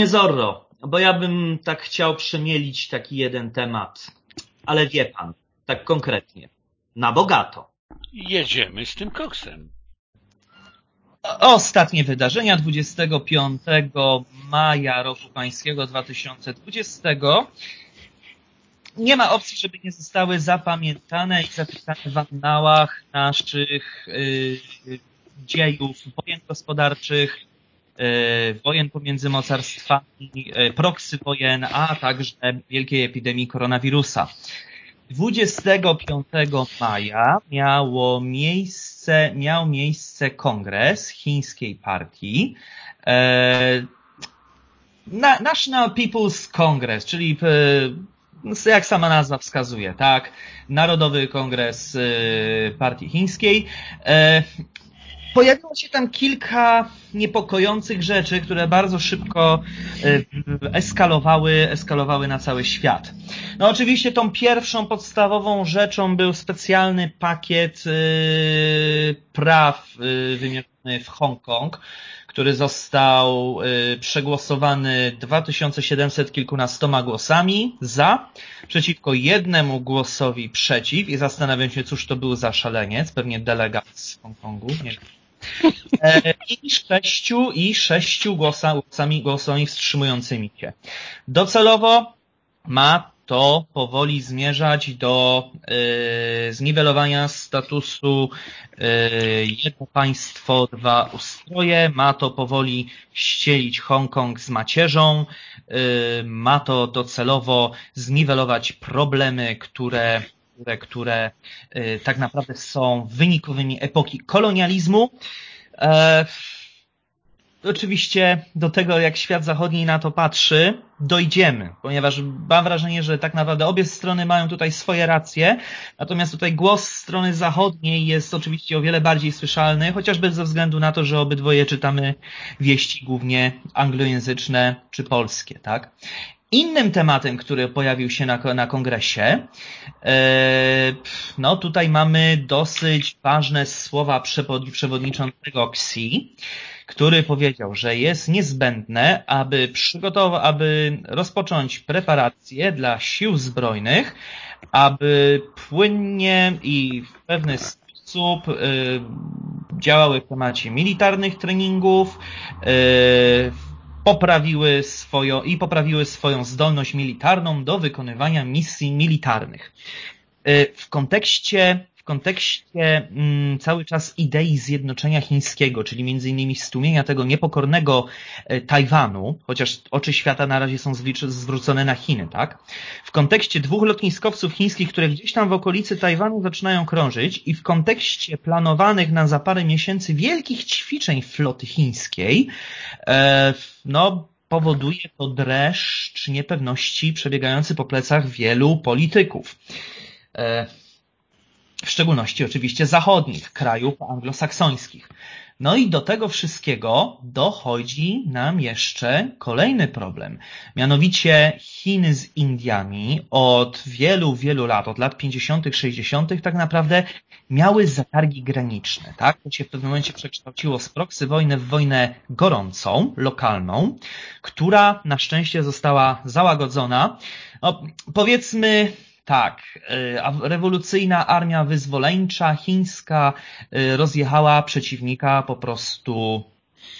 Panie Zorro, bo ja bym tak chciał przemielić taki jeden temat, ale wie pan, tak konkretnie, na bogato. Jedziemy z tym koksem. Ostatnie wydarzenia 25 maja roku pańskiego 2020. Nie ma opcji, żeby nie zostały zapamiętane i zapisane w annałach naszych yy, dziejów wojen gospodarczych, wojen pomiędzy mocarstwami, yy, proksy wojen, a także wielkiej epidemii koronawirusa. 25 maja miało miejsce, miał miejsce kongres chińskiej partii, e, National People's Congress, czyli e, jak sama nazwa wskazuje, tak? Narodowy Kongres e, Partii Chińskiej. Pojawiło się tam kilka niepokojących rzeczy, które bardzo szybko e, eskalowały, eskalowały na cały świat. No oczywiście tą pierwszą podstawową rzeczą był specjalny pakiet e, praw e, wymierzony w Hongkong, który został przegłosowany 2700 kilkunastoma głosami za, przeciwko jednemu głosowi przeciw i zastanawiam się, cóż to był za szaleniec, pewnie delegat z Hongkongu, nie wiem I sześciu, i sześciu głosami, głosami wstrzymującymi się. Docelowo ma to powoli zmierzać do y, zniwelowania statusu y, jedno państwo, dwa ustroje. Ma to powoli ścielić Hongkong z macierzą. Y, ma to docelowo zniwelować problemy, które które, które y, tak naprawdę są wynikowymi epoki kolonializmu. E, oczywiście do tego, jak świat zachodni na to patrzy, dojdziemy, ponieważ mam wrażenie, że tak naprawdę obie strony mają tutaj swoje racje, natomiast tutaj głos strony zachodniej jest oczywiście o wiele bardziej słyszalny, chociażby ze względu na to, że obydwoje czytamy wieści głównie anglojęzyczne czy polskie, tak? Innym tematem, który pojawił się na, na kongresie, e, no tutaj mamy dosyć ważne słowa przewodniczącego XI, który powiedział, że jest niezbędne, aby przygotować, aby rozpocząć preparacje dla sił zbrojnych, aby płynnie i w pewny sposób y, działały w temacie militarnych treningów, y, poprawiły swoją i poprawiły swoją zdolność militarną do wykonywania misji militarnych. Y, w kontekście kontekście mm, cały czas idei zjednoczenia chińskiego, czyli między innymi stłumienia tego niepokornego e, Tajwanu, chociaż oczy świata na razie są zwrócone na Chiny, tak? W kontekście dwóch lotniskowców chińskich, które gdzieś tam w okolicy Tajwanu zaczynają krążyć i w kontekście planowanych na za parę miesięcy wielkich ćwiczeń floty chińskiej, e, no, powoduje to dreszcz niepewności przebiegający po plecach wielu polityków. E, w szczególności oczywiście zachodnich, krajów anglosaksońskich. No i do tego wszystkiego dochodzi nam jeszcze kolejny problem. Mianowicie Chiny z Indiami od wielu, wielu lat, od lat 50., 60. tak naprawdę miały zatargi graniczne, tak? To się w pewnym momencie przekształciło z proksy wojny w wojnę gorącą, lokalną, która na szczęście została załagodzona. No, powiedzmy, tak, y, rewolucyjna armia wyzwoleńcza chińska y, rozjechała przeciwnika po prostu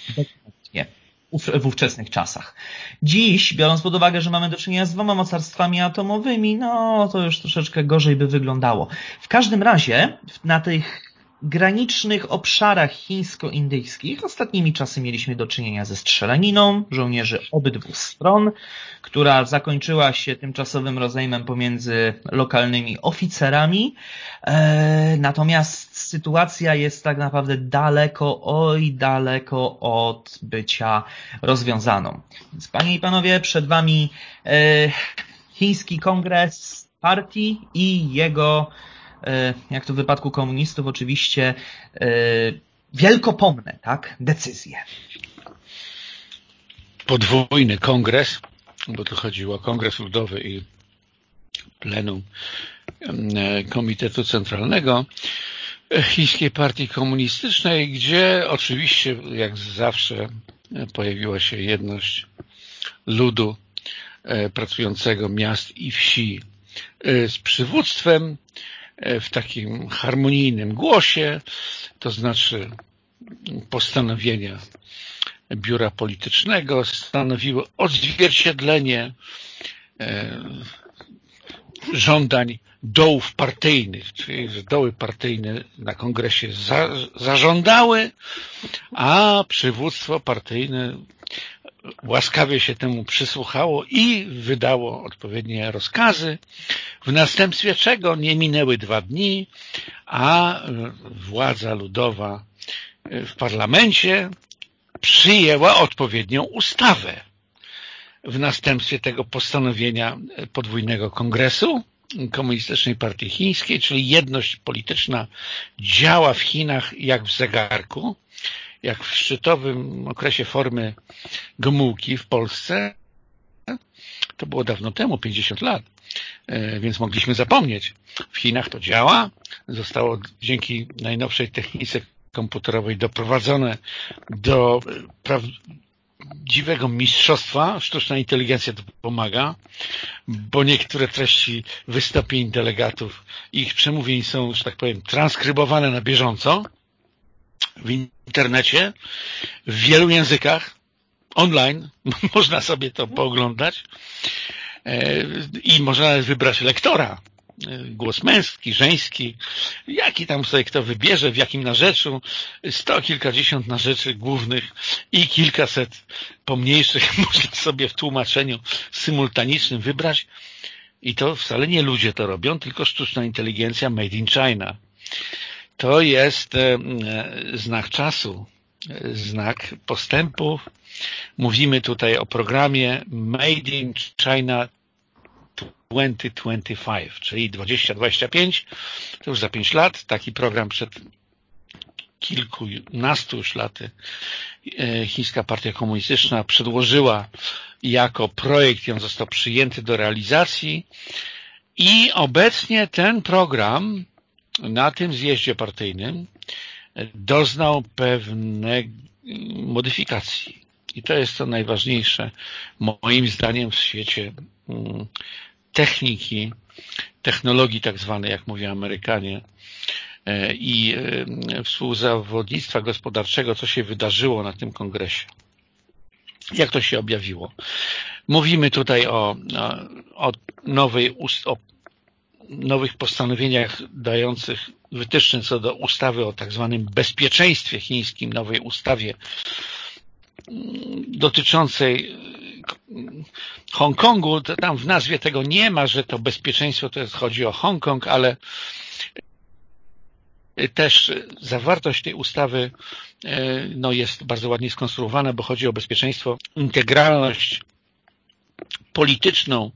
bezpiecznie w ówczesnych czasach. Dziś, biorąc pod uwagę, że mamy do czynienia z dwoma mocarstwami atomowymi, no to już troszeczkę gorzej by wyglądało. W każdym razie na tych granicznych obszarach chińsko-indyjskich ostatnimi czasy mieliśmy do czynienia ze strzelaniną żołnierzy obydwu stron, która zakończyła się tymczasowym rozejmem pomiędzy lokalnymi oficerami. E, natomiast sytuacja jest tak naprawdę daleko, oj daleko od bycia rozwiązaną. Więc panie i panowie, przed wami e, chiński kongres partii i jego jak to w wypadku komunistów oczywiście, e, wielkopomne, tak, decyzje. Podwójny kongres, bo tu chodziło o kongres ludowy i plenum e, Komitetu Centralnego Chińskiej Partii Komunistycznej, gdzie oczywiście, jak zawsze, pojawiła się jedność ludu pracującego miast i wsi z przywództwem w takim harmonijnym głosie, to znaczy postanowienia biura politycznego stanowiły odzwierciedlenie żądań dołów partyjnych, czyli że doły partyjne na kongresie za, zażądały, a przywództwo partyjne łaskawie się temu przysłuchało i wydało odpowiednie rozkazy, w następstwie czego nie minęły dwa dni, a władza ludowa w parlamencie przyjęła odpowiednią ustawę. W następstwie tego postanowienia podwójnego kongresu Komunistycznej Partii Chińskiej, czyli jedność polityczna działa w Chinach jak w zegarku, jak w szczytowym okresie formy Gomułki w Polsce. To było dawno temu, 50 lat, e, więc mogliśmy zapomnieć. W Chinach to działa, zostało dzięki najnowszej technice komputerowej doprowadzone do dziwego mistrzostwa. Sztuczna inteligencja tu pomaga, bo niektóre treści wystąpień delegatów, ich przemówień są, że tak powiem, transkrybowane na bieżąco w internecie, w wielu językach, online, można sobie to pooglądać e, i można wybrać lektora głos męski, żeński, jaki tam sobie kto wybierze, w jakim narzeczu, sto kilkadziesiąt narzeczy głównych i kilkaset pomniejszych można sobie w tłumaczeniu symultanicznym wybrać i to wcale nie ludzie to robią, tylko sztuczna inteligencja made in China. To jest e, znak czasu, znak postępów. Mówimy tutaj o programie Made in China 2025, czyli 2025, to już za 5 lat, taki program przed kilkunastu już laty e, Chińska Partia Komunistyczna przedłożyła jako projekt, on został przyjęty do realizacji. I obecnie ten program na tym zjeździe partyjnym doznał pewnej modyfikacji. I to jest to najważniejsze moim zdaniem w świecie mm, techniki, technologii tak zwanej, jak mówią Amerykanie, e, i e, współzawodnictwa gospodarczego, co się wydarzyło na tym kongresie. Jak to się objawiło? Mówimy tutaj o, o, nowej, o nowych postanowieniach dających wytyczne co do ustawy o tak zwanym bezpieczeństwie chińskim, nowej ustawie mm, dotyczącej Hongkongu, to tam w nazwie tego nie ma, że to bezpieczeństwo to jest, chodzi o Hongkong, ale też zawartość tej ustawy e, no, jest bardzo ładnie skonstruowana, bo chodzi o bezpieczeństwo, integralność polityczną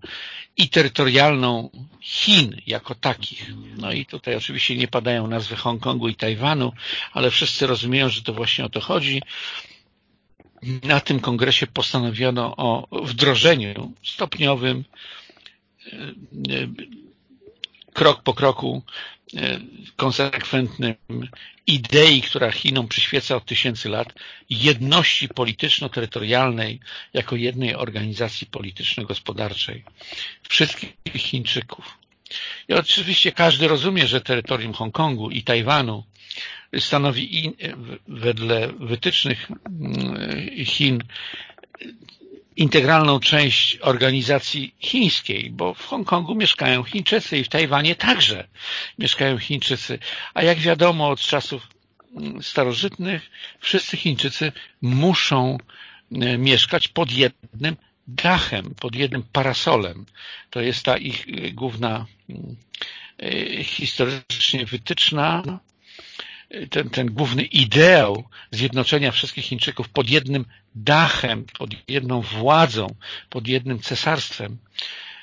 i terytorialną Chin jako takich. No i tutaj oczywiście nie padają nazwy Hongkongu i Tajwanu, ale wszyscy rozumieją, że to właśnie o to chodzi na tym kongresie postanowiono o wdrożeniu stopniowym, e, e, krok po kroku, e, konsekwentnym idei, która Chinom przyświeca od tysięcy lat, jedności polityczno-terytorialnej jako jednej organizacji polityczno-gospodarczej wszystkich Chińczyków. I oczywiście każdy rozumie, że terytorium Hongkongu i Tajwanu stanowi in, wedle wytycznych mm, Chin integralną część organizacji chińskiej, bo w Hongkongu mieszkają Chińczycy i w Tajwanie także mieszkają Chińczycy. A jak wiadomo od czasów mm, starożytnych wszyscy Chińczycy muszą e, mieszkać pod jednym dachem, pod jednym parasolem. To jest ta ich e, główna mm, e, historycznie wytyczna ten, ten główny ideał zjednoczenia wszystkich Chińczyków pod jednym dachem, pod jedną władzą, pod jednym cesarstwem.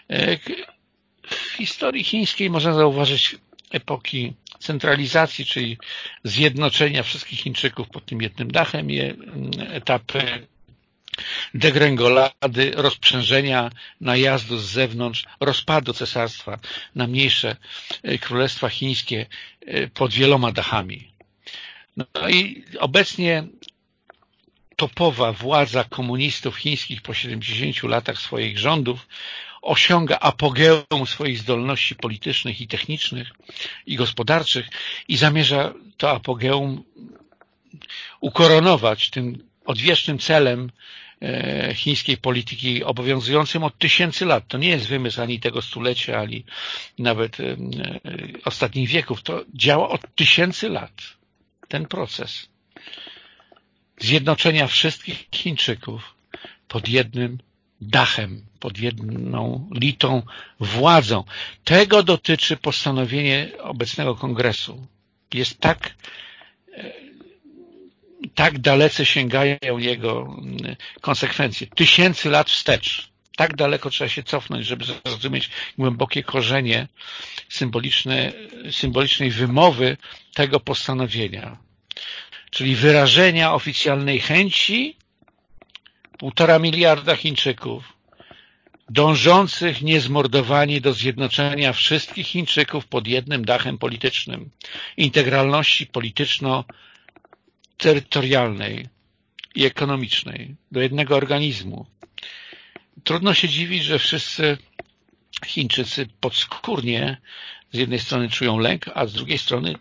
E, w historii chińskiej można zauważyć epoki centralizacji, czyli zjednoczenia wszystkich Chińczyków pod tym jednym dachem etapy degrengolady, rozprzężenia, najazdu z zewnątrz, rozpadu cesarstwa na mniejsze e, królestwa chińskie e, pod wieloma dachami. No i obecnie topowa władza komunistów chińskich po 70 latach swoich rządów osiąga apogeum swoich zdolności politycznych i technicznych i gospodarczych i zamierza to apogeum ukoronować tym odwiecznym celem e, chińskiej polityki obowiązującym od tysięcy lat. To nie jest wymysł ani tego stulecia, ani nawet e, ostatnich wieków. To działa od tysięcy lat. Ten proces zjednoczenia wszystkich Chińczyków pod jednym dachem, pod jedną litą władzą. Tego dotyczy postanowienie obecnego kongresu. Jest tak e, tak dalece sięgają jego mm, konsekwencje. Tysięcy lat wstecz. Tak daleko trzeba się cofnąć, żeby zrozumieć głębokie korzenie symboliczne, symbolicznej wymowy tego postanowienia. Czyli wyrażenia oficjalnej chęci półtora miliarda Chińczyków dążących niezmordowanie do zjednoczenia wszystkich Chińczyków pod jednym dachem politycznym, integralności polityczno terytorialnej i ekonomicznej do jednego organizmu. Trudno się dziwić, że wszyscy Chińczycy podskórnie z jednej strony czują lęk, a z drugiej strony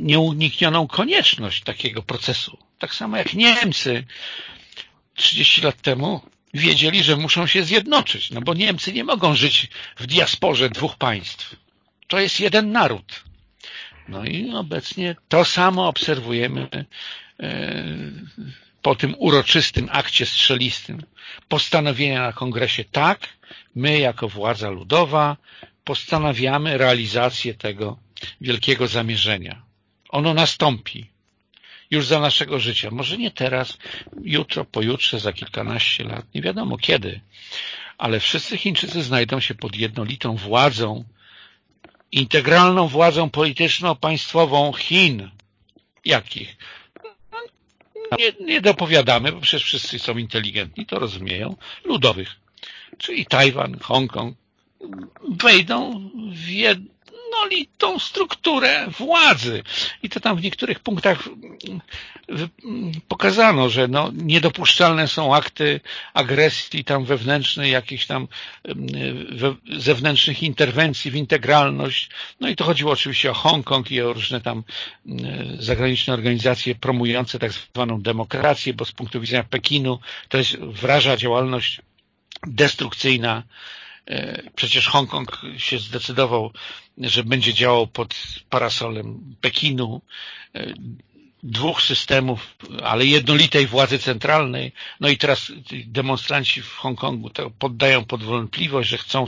nieuniknioną konieczność takiego procesu. Tak samo jak Niemcy 30 lat temu wiedzieli, że muszą się zjednoczyć, no bo Niemcy nie mogą żyć w diasporze dwóch państw. To jest jeden naród. No i obecnie to samo obserwujemy e, po tym uroczystym akcie strzelistym. Postanowienia na kongresie tak, my jako władza ludowa postanawiamy realizację tego wielkiego zamierzenia. Ono nastąpi już za naszego życia. Może nie teraz, jutro, pojutrze, za kilkanaście lat, nie wiadomo kiedy, ale wszyscy Chińczycy znajdą się pod jednolitą władzą integralną władzą polityczno-państwową Chin. Jakich? Nie, nie dopowiadamy, bo przecież wszyscy są inteligentni, to rozumieją, ludowych. Czyli Tajwan, Hongkong wejdą w, jed, jednolitą strukturę władzy. I to tam w niektórych punktach pokazano, że no, niedopuszczalne są akty agresji tam wewnętrznej, jakichś tam zewnętrznych interwencji w integralność. No i to chodziło oczywiście o Hongkong i o różne tam zagraniczne organizacje promujące tak zwaną demokrację, bo z punktu widzenia Pekinu to jest wraża działalność destrukcyjna przecież Hongkong się zdecydował, że będzie działał pod parasolem Pekinu, e, dwóch systemów, ale jednolitej władzy centralnej. No i teraz demonstranci w Hongkongu poddają pod wątpliwość, że chcą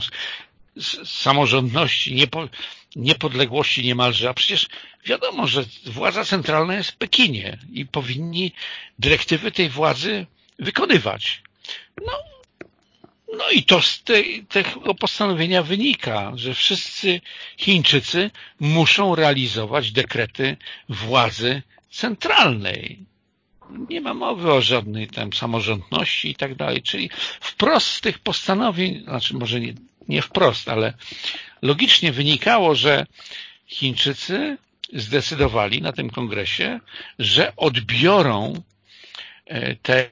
samorządności, niepo, niepodległości niemalże, a przecież wiadomo, że władza centralna jest w Pekinie i powinni dyrektywy tej władzy wykonywać. No, no i to z tego postanowienia wynika, że wszyscy Chińczycy muszą realizować dekrety władzy centralnej. Nie ma mowy o żadnej tam samorządności i tak dalej. Czyli wprost z tych postanowień, znaczy może nie, nie wprost, ale logicznie wynikało, że Chińczycy zdecydowali na tym kongresie, że odbiorą e, te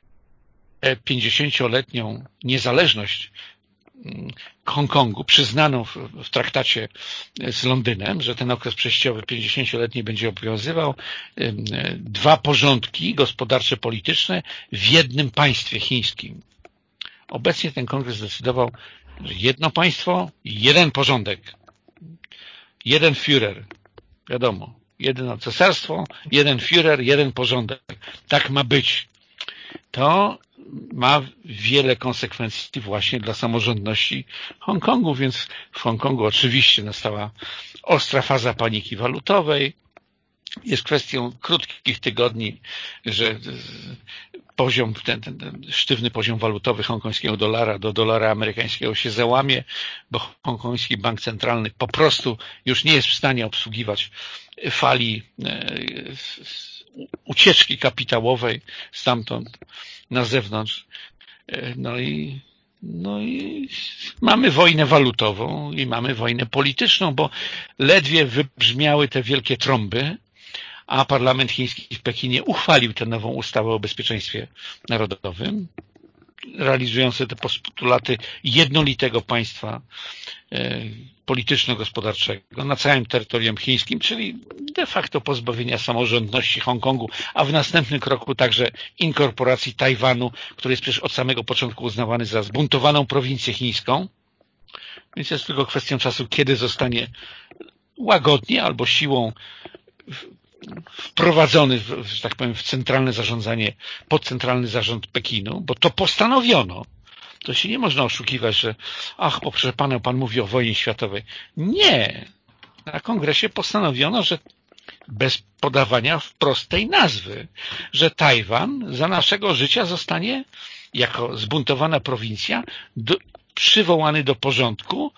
50-letnią niezależność mm, Hongkongu, przyznaną w, w, traktacie z Londynem, że ten okres przejściowy 50-letni będzie obowiązywał dwa porządki gospodarcze, polityczne w jednym państwie chińskim. Obecnie ten kongres zdecydował, że jedno państwo, jeden porządek, jeden Führer, wiadomo, jedno cesarstwo, jeden Führer, jeden porządek. Tak ma być. To ma wiele konsekwencji właśnie dla samorządności Hongkongu, więc w Hongkongu oczywiście nastała ostra faza paniki walutowej. Jest kwestią krótkich tygodni, że poziom, ten, ten, ten sztywny poziom walutowy hongkońskiego dolara do dolara amerykańskiego się załamie, bo hongkoński bank centralny po prostu już nie jest w stanie obsługiwać fali e, ucieczki kapitałowej stamtąd na zewnątrz. E, no i, no i mamy wojnę walutową i mamy wojnę polityczną, bo ledwie wybrzmiały te wielkie trąby, a parlament chiński w Pekinie uchwalił tę nową ustawę o bezpieczeństwie narodowym, realizujące te postulaty jednolitego państwa e, polityczno-gospodarczego na całym terytorium chińskim, czyli de facto pozbawienia samorządności Hongkongu, a w następnym kroku także inkorporacji Tajwanu, który jest przecież od samego początku uznawany za zbuntowaną prowincję chińską. Więc jest tylko kwestią czasu, kiedy zostanie łagodnie albo siłą wprowadzony, że tak powiem, w centralne zarządzanie, pod centralny zarząd Pekinu, bo to postanowiono. To się nie można oszukiwać, że ach, proszę pana, pan mówi o wojnie światowej. Nie. Na kongresie postanowiono, że bez podawania wprost tej nazwy, że Tajwan za naszego życia zostanie jako zbuntowana prowincja do, przywołany do porządku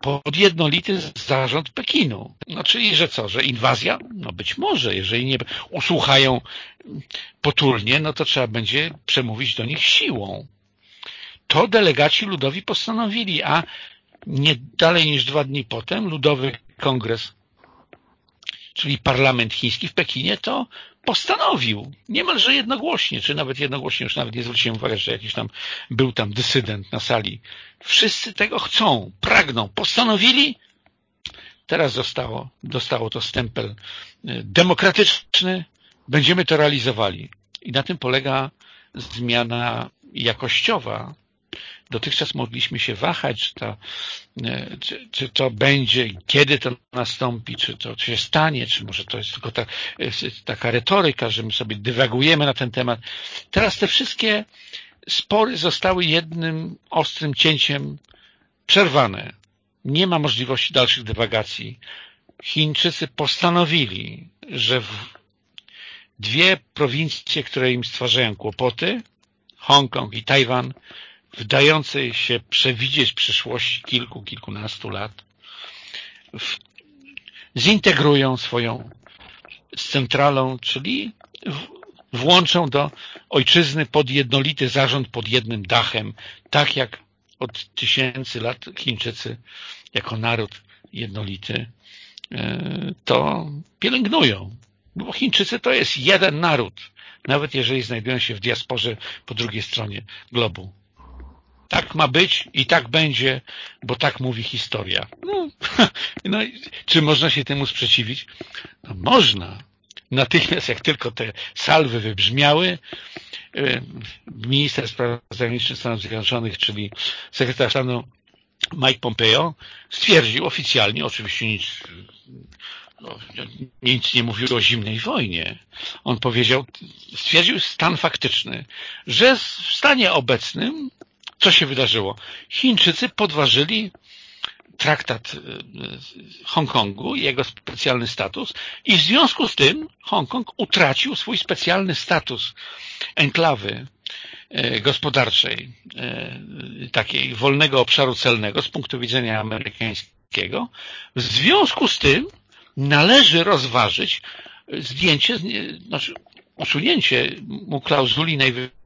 pod jednolity zarząd Pekinu. No czyli, że co, że inwazja? No być może, jeżeli nie usłuchają potulnie, no to trzeba będzie przemówić do nich siłą. To delegaci ludowi postanowili, a nie dalej niż dwa dni potem Ludowy Kongres, czyli parlament chiński w Pekinie, to postanowił, niemalże jednogłośnie, czy nawet jednogłośnie, już nawet nie zwróciłem uwagi, że jakiś tam był tam dysydent na sali. Wszyscy tego chcą, pragną, postanowili. Teraz zostało, dostało to stempel y, demokratyczny, będziemy to realizowali. I na tym polega zmiana jakościowa dotychczas mogliśmy się wahać, czy to, e, czy, czy to będzie, kiedy to nastąpi, czy to się stanie, czy może to jest tylko ta, e, taka retoryka, że my sobie dywagujemy na ten temat. Teraz te wszystkie spory zostały jednym ostrym cięciem przerwane. Nie ma możliwości dalszych dywagacji. Chińczycy postanowili, że dwie prowincje, które im stwarzają kłopoty, Hongkong i Tajwan, wdającej się przewidzieć przyszłości kilku, kilkunastu lat, zintegrują swoją z centralą, czyli włączą do ojczyzny pod jednolity zarząd, pod jednym dachem, tak jak od tysięcy lat Chińczycy jako naród jednolity e, to pielęgnują. Bo Chińczycy to jest jeden naród, nawet jeżeli znajdują się w diasporze po drugiej stronie globu. Tak ma być i tak będzie, bo tak mówi historia. No, no czy można się temu sprzeciwić? No, można. Natychmiast jak tylko te salwy wybrzmiały, e, minister spraw zagranicznych Stanów Zjednoczonych, czyli sekretarz stanu Mike Pompeo stwierdził oficjalnie, oczywiście nic, no, nic nie mówił o zimnej wojnie. On powiedział, stwierdził stan faktyczny, że w stanie obecnym co się wydarzyło? Chińczycy podważyli traktat y, Hongkongu i jego specjalny status i w związku z tym Hongkong utracił swój specjalny status enklawy y, gospodarczej, y, takiej wolnego obszaru celnego z punktu widzenia amerykańskiego. W związku z tym należy rozważyć zdjęcie, znaczy usunięcie mu klauzuli najwyższej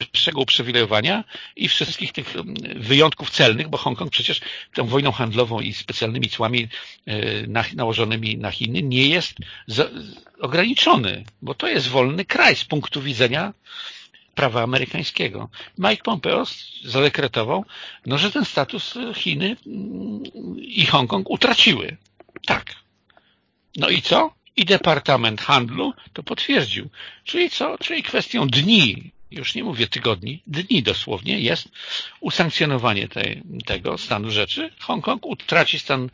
wyższego uprzywilejowania i wszystkich tych mm, wyjątków celnych, bo Hongkong przecież tą wojną handlową i specjalnymi cłami e, nałożonymi na Chiny nie jest ograniczony, bo to jest wolny kraj z punktu widzenia prawa amerykańskiego. Mike Pompeo zadekretował, no, że ten status Chiny mm, i Hongkong utraciły. Tak. No i co? I Departament Handlu to potwierdził. Czyli co? Czyli kwestią dni już nie mówię tygodni, dni dosłownie, jest usankcjonowanie tej, tego stanu rzeczy. Hongkong utraci stan,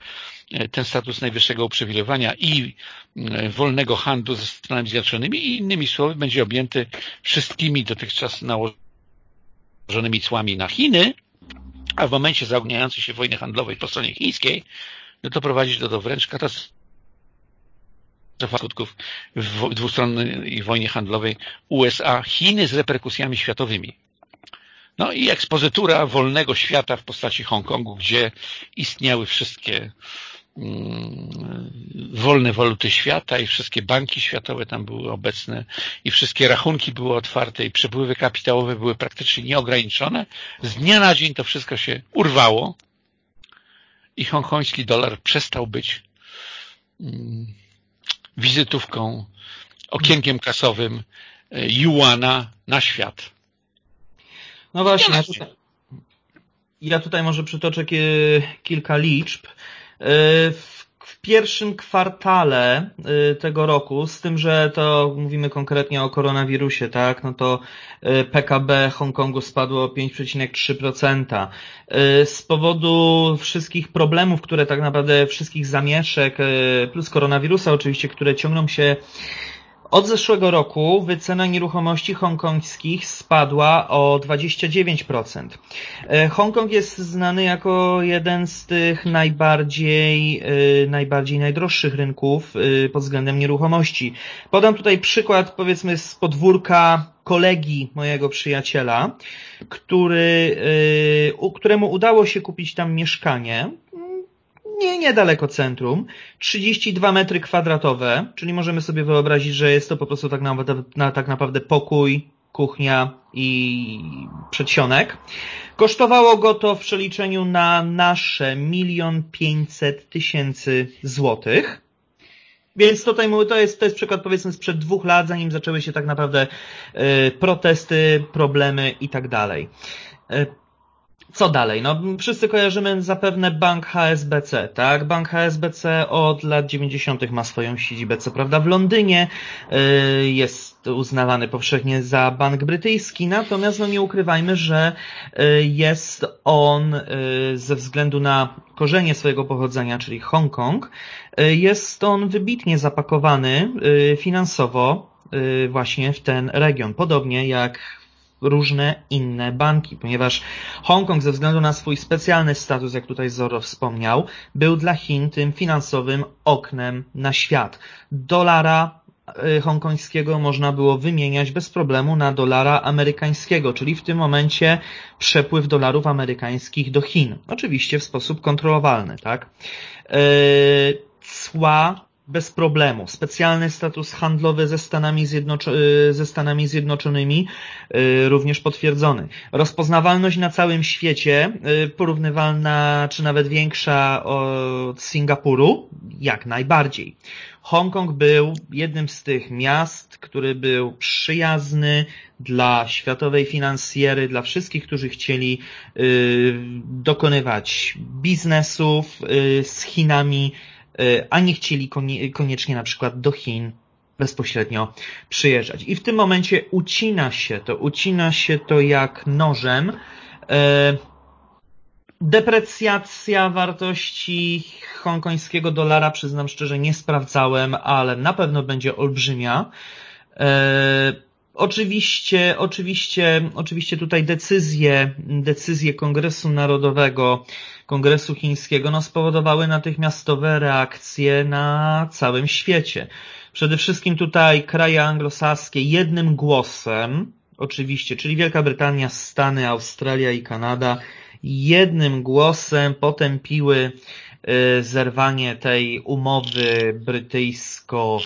e, ten status najwyższego uprzywilejowania i e, wolnego handlu ze Stanami Zjednoczonymi i innymi słowy będzie objęty wszystkimi dotychczas nałożonymi cłami na Chiny, a w momencie zaogniającej się wojny handlowej po stronie chińskiej, no to prowadzić do, do wręcz katastrofy skutków w dwustronnej wojnie handlowej USA-Chiny z reperkusjami światowymi. No i ekspozytura wolnego świata w postaci Hongkongu, gdzie istniały wszystkie mm, wolne waluty świata i wszystkie banki światowe tam były obecne i wszystkie rachunki były otwarte i przepływy kapitałowe były praktycznie nieograniczone. Z dnia na dzień to wszystko się urwało i hongkoński dolar przestał być mm, wizytówką, okienkiem kasowym Juana na świat. No właśnie, ja tutaj, ja tutaj może przytoczę kilka liczb. W w pierwszym kwartale y, tego roku, z tym, że to mówimy konkretnie o koronawirusie, tak, no to y, PKB Hongkongu spadło o 5,3%. Y, z powodu wszystkich problemów, które tak naprawdę, wszystkich zamieszek, plus koronawirusa oczywiście, które ciągną się od zeszłego roku wycena nieruchomości hongkońskich spadła o 29%. E, Hongkong jest znany jako jeden z tych najbardziej, e, najbardziej najdroższych rynków e, pod względem nieruchomości. Podam tutaj przykład powiedzmy z podwórka kolegi mojego przyjaciela, który, któremu udało się kupić tam mieszkanie nie niedaleko centrum, 32 metry kwadratowe, czyli możemy sobie wyobrazić, że jest to po prostu tak naprawdę, na, tak naprawdę pokój, kuchnia i przedsionek. Kosztowało go to w przeliczeniu na nasze milion pięćset tysięcy złotych. Więc tutaj to jest, to jest przykład powiedzmy sprzed dwóch lat, zanim zaczęły się tak naprawdę y, protesty, problemy i tak dalej. Co dalej? No, wszyscy kojarzymy zapewne bank HSBC, tak? Bank HSBC od lat 90. ma swoją siedzibę, co prawda w Londynie, y, jest uznawany powszechnie za bank brytyjski, natomiast no nie ukrywajmy, że y, jest on y, ze względu na korzenie swojego pochodzenia, czyli Hongkong, jest on wybitnie zapakowany finansowo właśnie w ten region. Podobnie jak różne inne banki, ponieważ Hongkong ze względu na swój specjalny status, jak tutaj Zoro wspomniał, był dla Chin tym finansowym oknem na świat. Dolara y, hongkońskiego można było wymieniać bez problemu na dolara amerykańskiego, czyli w tym momencie przepływ dolarów amerykańskich do Chin. Oczywiście w sposób kontrolowalny, tak? Y, cła bez problemu. Specjalny status handlowy ze Stanami, Zjednoczo ze Stanami Zjednoczonymi y, również potwierdzony. Rozpoznawalność na całym świecie y, porównywalna czy nawet większa od Singapuru? Jak najbardziej. Hongkong był jednym z tych miast, który był przyjazny dla światowej finansjery, dla wszystkich, którzy chcieli y, dokonywać biznesów z Chinami, a nie chcieli koniecznie na przykład do Chin bezpośrednio przyjeżdżać. I w tym momencie ucina się to, ucina się to jak nożem. E, deprecjacja wartości hongkońskiego dolara, przyznam szczerze, nie sprawdzałem, ale na pewno będzie olbrzymia. Oczywiście, oczywiście, oczywiście tutaj decyzje, decyzje Kongresu Narodowego, Kongresu Chińskiego, no spowodowały natychmiastowe reakcje na całym świecie. Przede wszystkim tutaj kraje anglosaskie jednym głosem, oczywiście, czyli Wielka Brytania, Stany, Australia i Kanada, jednym głosem potępiły y, zerwanie tej umowy brytyjsko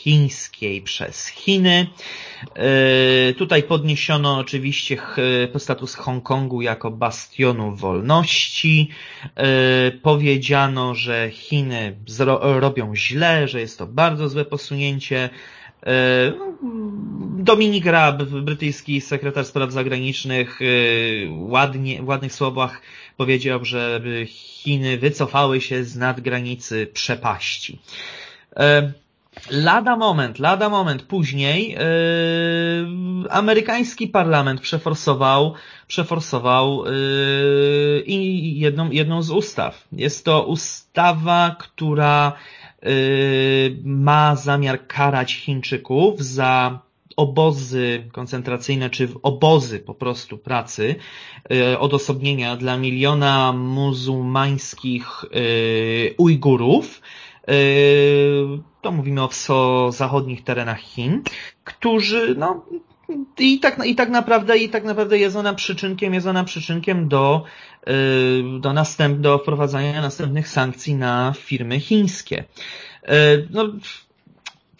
chińskiej przez Chiny. E, tutaj podniesiono oczywiście status Hongkongu jako bastionu wolności. E, powiedziano, że Chiny robią źle, że jest to bardzo złe posunięcie. E, Dominik Raab, brytyjski sekretarz spraw zagranicznych, ładnie, w ładnych słowach powiedział, że Chiny wycofały się z nadgranicy przepaści. Lada moment, lada moment później yy, amerykański parlament przeforsował, przeforsował yy, jedną, jedną z ustaw. Jest to ustawa, która yy, ma zamiar karać Chińczyków za obozy koncentracyjne, czy obozy po prostu pracy, yy, odosobnienia dla miliona muzułmańskich yy, Ujgurów, to mówimy o zachodnich terenach Chin, którzy, no, i tak, i tak naprawdę, i tak naprawdę jest ona przyczynkiem, jest ona przyczynkiem do, yy, do następ, do wprowadzania następnych sankcji na firmy chińskie. Yy, no,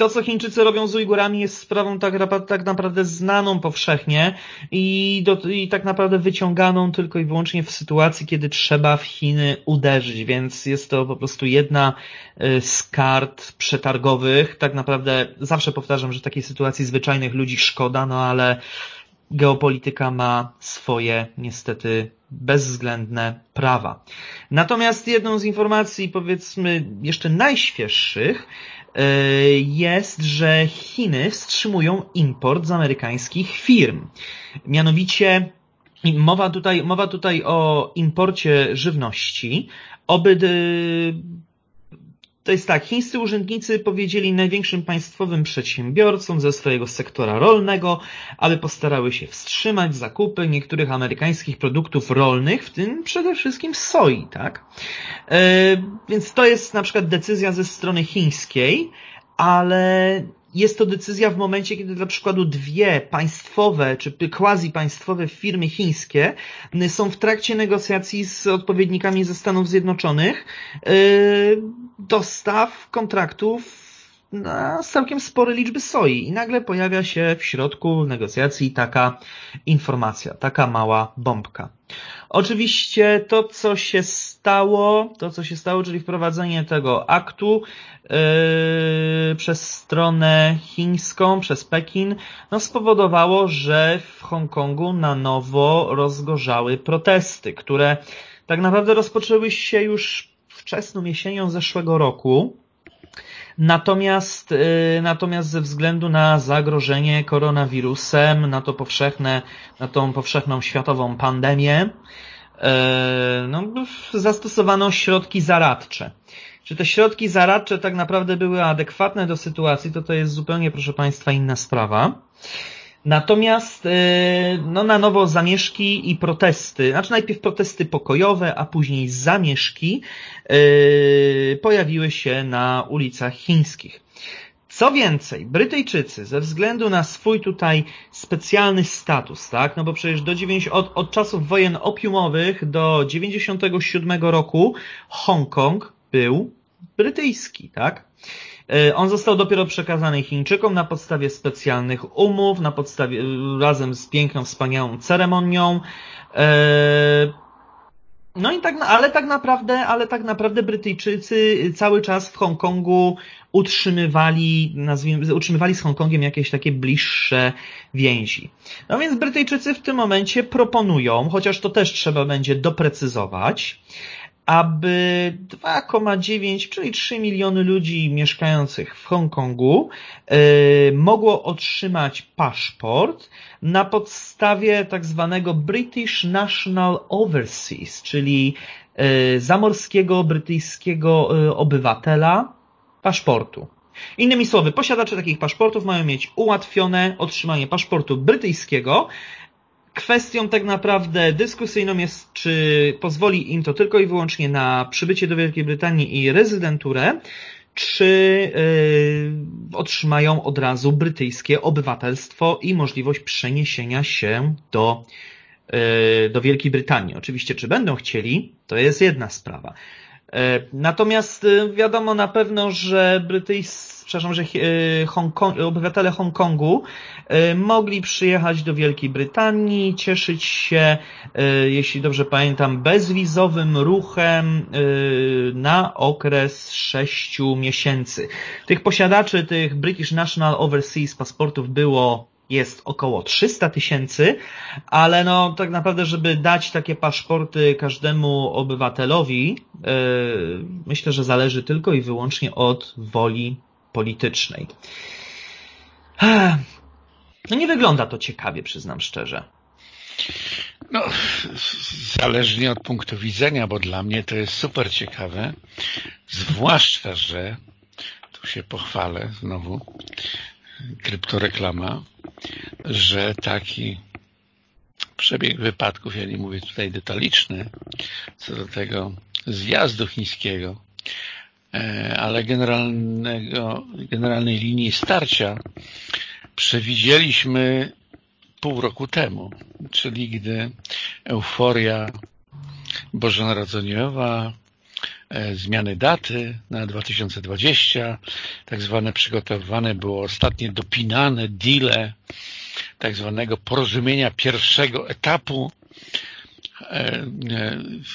to, co Chińczycy robią z Ujgurami jest sprawą tak, tak naprawdę znaną powszechnie i, do, i tak naprawdę wyciąganą tylko i wyłącznie w sytuacji, kiedy trzeba w Chiny uderzyć, więc jest to po prostu jedna y, z kart przetargowych. Tak naprawdę zawsze powtarzam, że takiej sytuacji zwyczajnych ludzi szkoda, no ale geopolityka ma swoje niestety bezwzględne prawa. Natomiast jedną z informacji, powiedzmy, jeszcze najświeższych, jest, że Chiny wstrzymują import z amerykańskich firm. Mianowicie mowa tutaj, mowa tutaj o imporcie żywności. Oby to jest tak, chińscy urzędnicy powiedzieli największym państwowym przedsiębiorcom ze swojego sektora rolnego, aby postarały się wstrzymać zakupy niektórych amerykańskich produktów rolnych, w tym przede wszystkim soi, tak? E, więc to jest na przykład decyzja ze strony chińskiej, ale jest to decyzja w momencie, kiedy dla przykładu dwie państwowe czy quasi-państwowe firmy chińskie są w trakcie negocjacji z odpowiednikami ze Stanów Zjednoczonych yy, dostaw kontraktów na całkiem spore liczby soi i nagle pojawia się w środku negocjacji taka informacja, taka mała bombka. Oczywiście to, co się stało, to, co się stało, czyli wprowadzenie tego aktu yy, przez stronę chińską, przez Pekin, no spowodowało, że w Hongkongu na nowo rozgorzały protesty, które tak naprawdę rozpoczęły się już wczesną jesienią zeszłego roku. Natomiast, y, natomiast ze względu na zagrożenie koronawirusem, na to powszechne, na tą powszechną światową pandemię, y, no, zastosowano środki zaradcze. Czy te środki zaradcze tak naprawdę były adekwatne do sytuacji, to to jest zupełnie, proszę Państwa, inna sprawa. Natomiast y, no, na nowo zamieszki i protesty, znaczy najpierw protesty pokojowe, a później zamieszki yy, pojawiły się na ulicach chińskich. Co więcej, Brytyjczycy ze względu na swój tutaj specjalny status, tak, no bo przecież do 90, od, od czasów wojen opiumowych do 97 roku Hongkong był brytyjski, tak? E, on został dopiero przekazany Chińczykom na podstawie specjalnych umów, na podstawie, razem z piękną, wspaniałą ceremonią. E, no i tak, ale tak naprawdę, ale tak naprawdę Brytyjczycy cały czas w Hongkongu utrzymywali, nazwijmy, utrzymywali z Hongkongiem jakieś takie bliższe więzi. No więc Brytyjczycy w tym momencie proponują, chociaż to też trzeba będzie doprecyzować, aby 2,9, czyli 3 miliony ludzi mieszkających w Hongkongu yy, mogło otrzymać paszport na podstawie tak zwanego British National Overseas, czyli yy, zamorskiego brytyjskiego yy, obywatela paszportu. Innymi słowy, posiadacze takich paszportów mają mieć ułatwione otrzymanie paszportu brytyjskiego, Kwestią tak naprawdę dyskusyjną jest, czy pozwoli im to tylko i wyłącznie na przybycie do Wielkiej Brytanii i rezydenturę, czy yy, otrzymają od razu brytyjskie obywatelstwo i możliwość przeniesienia się do, yy, do Wielkiej Brytanii. Oczywiście, czy będą chcieli, to jest jedna sprawa. Yy, natomiast yy, wiadomo na pewno, że brytyjscy przepraszam, że e, Hongkong, obywatele Hongkongu e, mogli przyjechać do Wielkiej Brytanii, cieszyć się, e, jeśli dobrze pamiętam, bezwizowym ruchem na okres sześciu miesięcy. Tych posiadaczy tych British National Overseas paszportów było jest około 300 tysięcy, ale no tak naprawdę, żeby dać takie paszporty każdemu obywatelowi, yy, myślę, że zależy tylko i wyłącznie od woli politycznej. No nie wygląda to ciekawie, przyznam szczerze. No, zależnie od punktu widzenia, bo dla mnie to jest super ciekawe, zwłaszcza, że tu się pochwalę znowu, kryptoreklama, że taki przebieg wypadków, ja nie mówię tutaj detaliczny, co do tego zjazdu chińskiego, ale generalnego, generalnej linii starcia przewidzieliśmy pół roku temu, czyli gdy euforia bożonarodzeniowa e, zmiany daty na 2020, tak zwane przygotowane było ostatnie dopinane deale tak zwanego porozumienia pierwszego etapu e,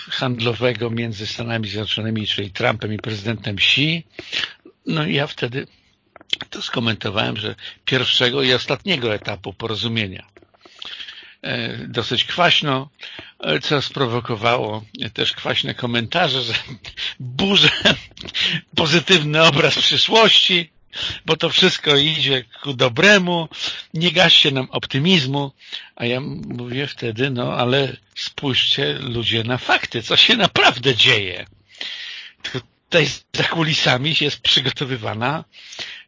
handlowego między Stanami Zjednoczonymi, czyli Trumpem i prezydentem Xi. No i ja wtedy to skomentowałem, że pierwszego i ostatniego etapu porozumienia. E, dosyć kwaśno, e, co sprowokowało też kwaśne komentarze, że burzę pozytywny obraz przyszłości, bo to wszystko idzie ku dobremu, nie gaście nam optymizmu, a ja mówię wtedy, no ale spójrzcie ludzie na fakty, co się naprawdę dzieje. Tutaj za kulisami jest przygotowywana,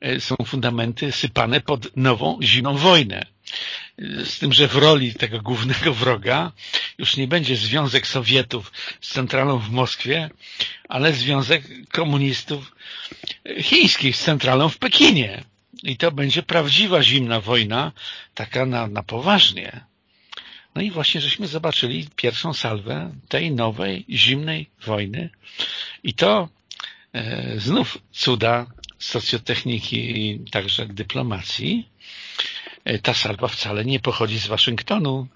e, są fundamenty sypane pod nową zimną wojnę z tym, że w roli tego głównego wroga już nie będzie Związek Sowietów z centralą w Moskwie, ale Związek Komunistów Chińskich z centralą w Pekinie. I to będzie prawdziwa zimna wojna, taka na, na poważnie. No i właśnie żeśmy zobaczyli pierwszą salwę tej nowej, zimnej wojny. I to e, znów cuda socjotechniki i także dyplomacji, ta salwa wcale nie pochodzi z Waszyngtonu.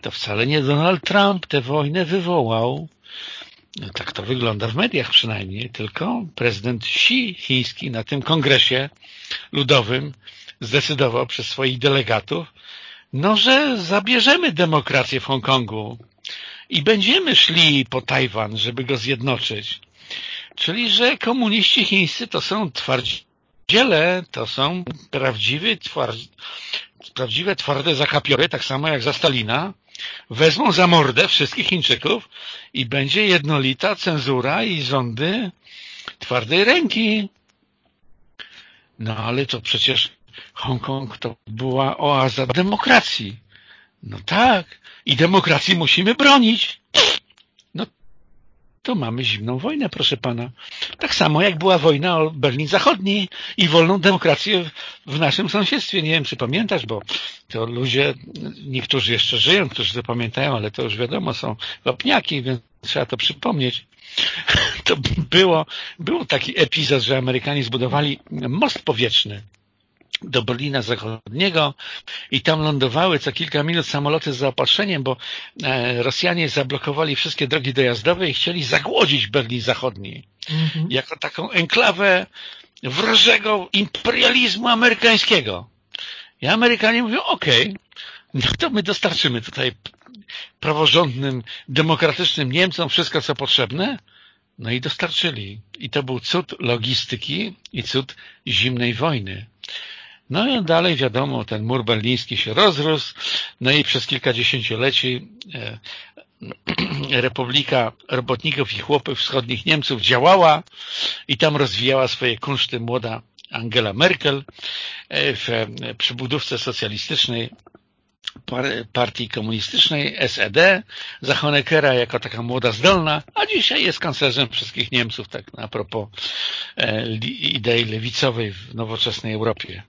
To wcale nie Donald Trump tę wojnę wywołał. No, tak to wygląda w mediach przynajmniej, tylko prezydent Xi chiński na tym kongresie ludowym zdecydował przez swoich delegatów, no, że zabierzemy demokrację w Hongkongu i będziemy szli po Tajwan, żeby go zjednoczyć. Czyli, że komuniści chińscy to są twardziele, to są prawdziwi, prawdziwe twarde zakapiory, tak samo jak za Stalina, wezmą za mordę wszystkich Chińczyków i będzie jednolita cenzura i rządy twardej ręki. No ale to przecież Hongkong to była oaza demokracji. No tak, i demokracji musimy bronić to mamy zimną wojnę, proszę pana. Tak samo jak była wojna o Berlin Zachodni i wolną demokrację w naszym sąsiedztwie. Nie wiem, czy pamiętasz, bo to ludzie, niektórzy jeszcze żyją, którzy to pamiętają, ale to już wiadomo, są wapniaki, więc trzeba to przypomnieć. To było, był taki epizod, że Amerykanie zbudowali most powietrzny do Berlina Zachodniego i tam lądowały co kilka minut samoloty z zaopatrzeniem, bo e, Rosjanie zablokowali wszystkie drogi dojazdowe i chcieli zagłodzić Berlin Zachodni mhm. jako taką enklawę wrożego imperializmu amerykańskiego. I Amerykanie mówią, okej, okay, no to my dostarczymy tutaj praworządnym, demokratycznym Niemcom wszystko, co potrzebne, no i dostarczyli. I to był cud logistyki i cud zimnej wojny. No i dalej wiadomo, ten mur berliński się rozrósł, no i przez kilka dziesięcioleci e, Republika Robotników i Chłopów Wschodnich Niemców działała i tam rozwijała swoje kunszty młoda Angela Merkel e, w przybudówce socjalistycznej partii komunistycznej SED, za Honeckera jako taka młoda zdolna, a dzisiaj jest kanclerzem wszystkich Niemców, tak a propos e, idei lewicowej w nowoczesnej Europie.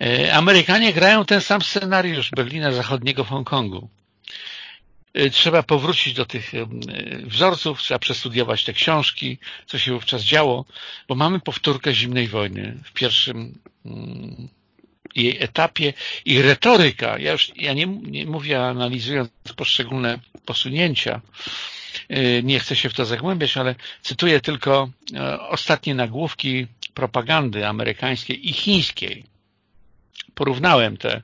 E, Amerykanie grają ten sam scenariusz Berlina Zachodniego Hongkongu. E, trzeba powrócić do tych e, wzorców, trzeba przestudiować te książki, co się wówczas działo, bo mamy powtórkę zimnej wojny w pierwszym mm, jej etapie i retoryka, ja już ja nie, nie mówię analizując poszczególne posunięcia, nie chcę się w to zagłębiać, ale cytuję tylko ostatnie nagłówki propagandy amerykańskiej i chińskiej. Porównałem te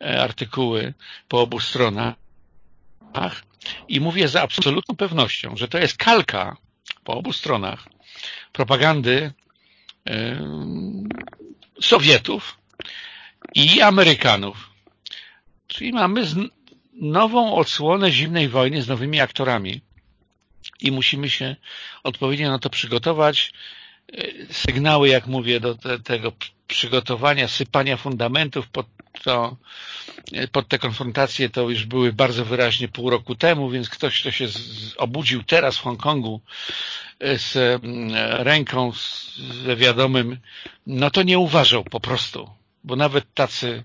e, artykuły po obu stronach i mówię z absolutną pewnością, że to jest kalka po obu stronach propagandy e, Sowietów i Amerykanów. Czyli mamy nową odsłonę zimnej wojny z nowymi aktorami i musimy się odpowiednio na to przygotować sygnały, jak mówię, do te, tego przygotowania, sypania fundamentów pod, to, pod te konfrontacje to już były bardzo wyraźnie pół roku temu, więc ktoś, kto się z, obudził teraz w Hongkongu e, z mm, ręką ze wiadomym, no to nie uważał po prostu, bo nawet tacy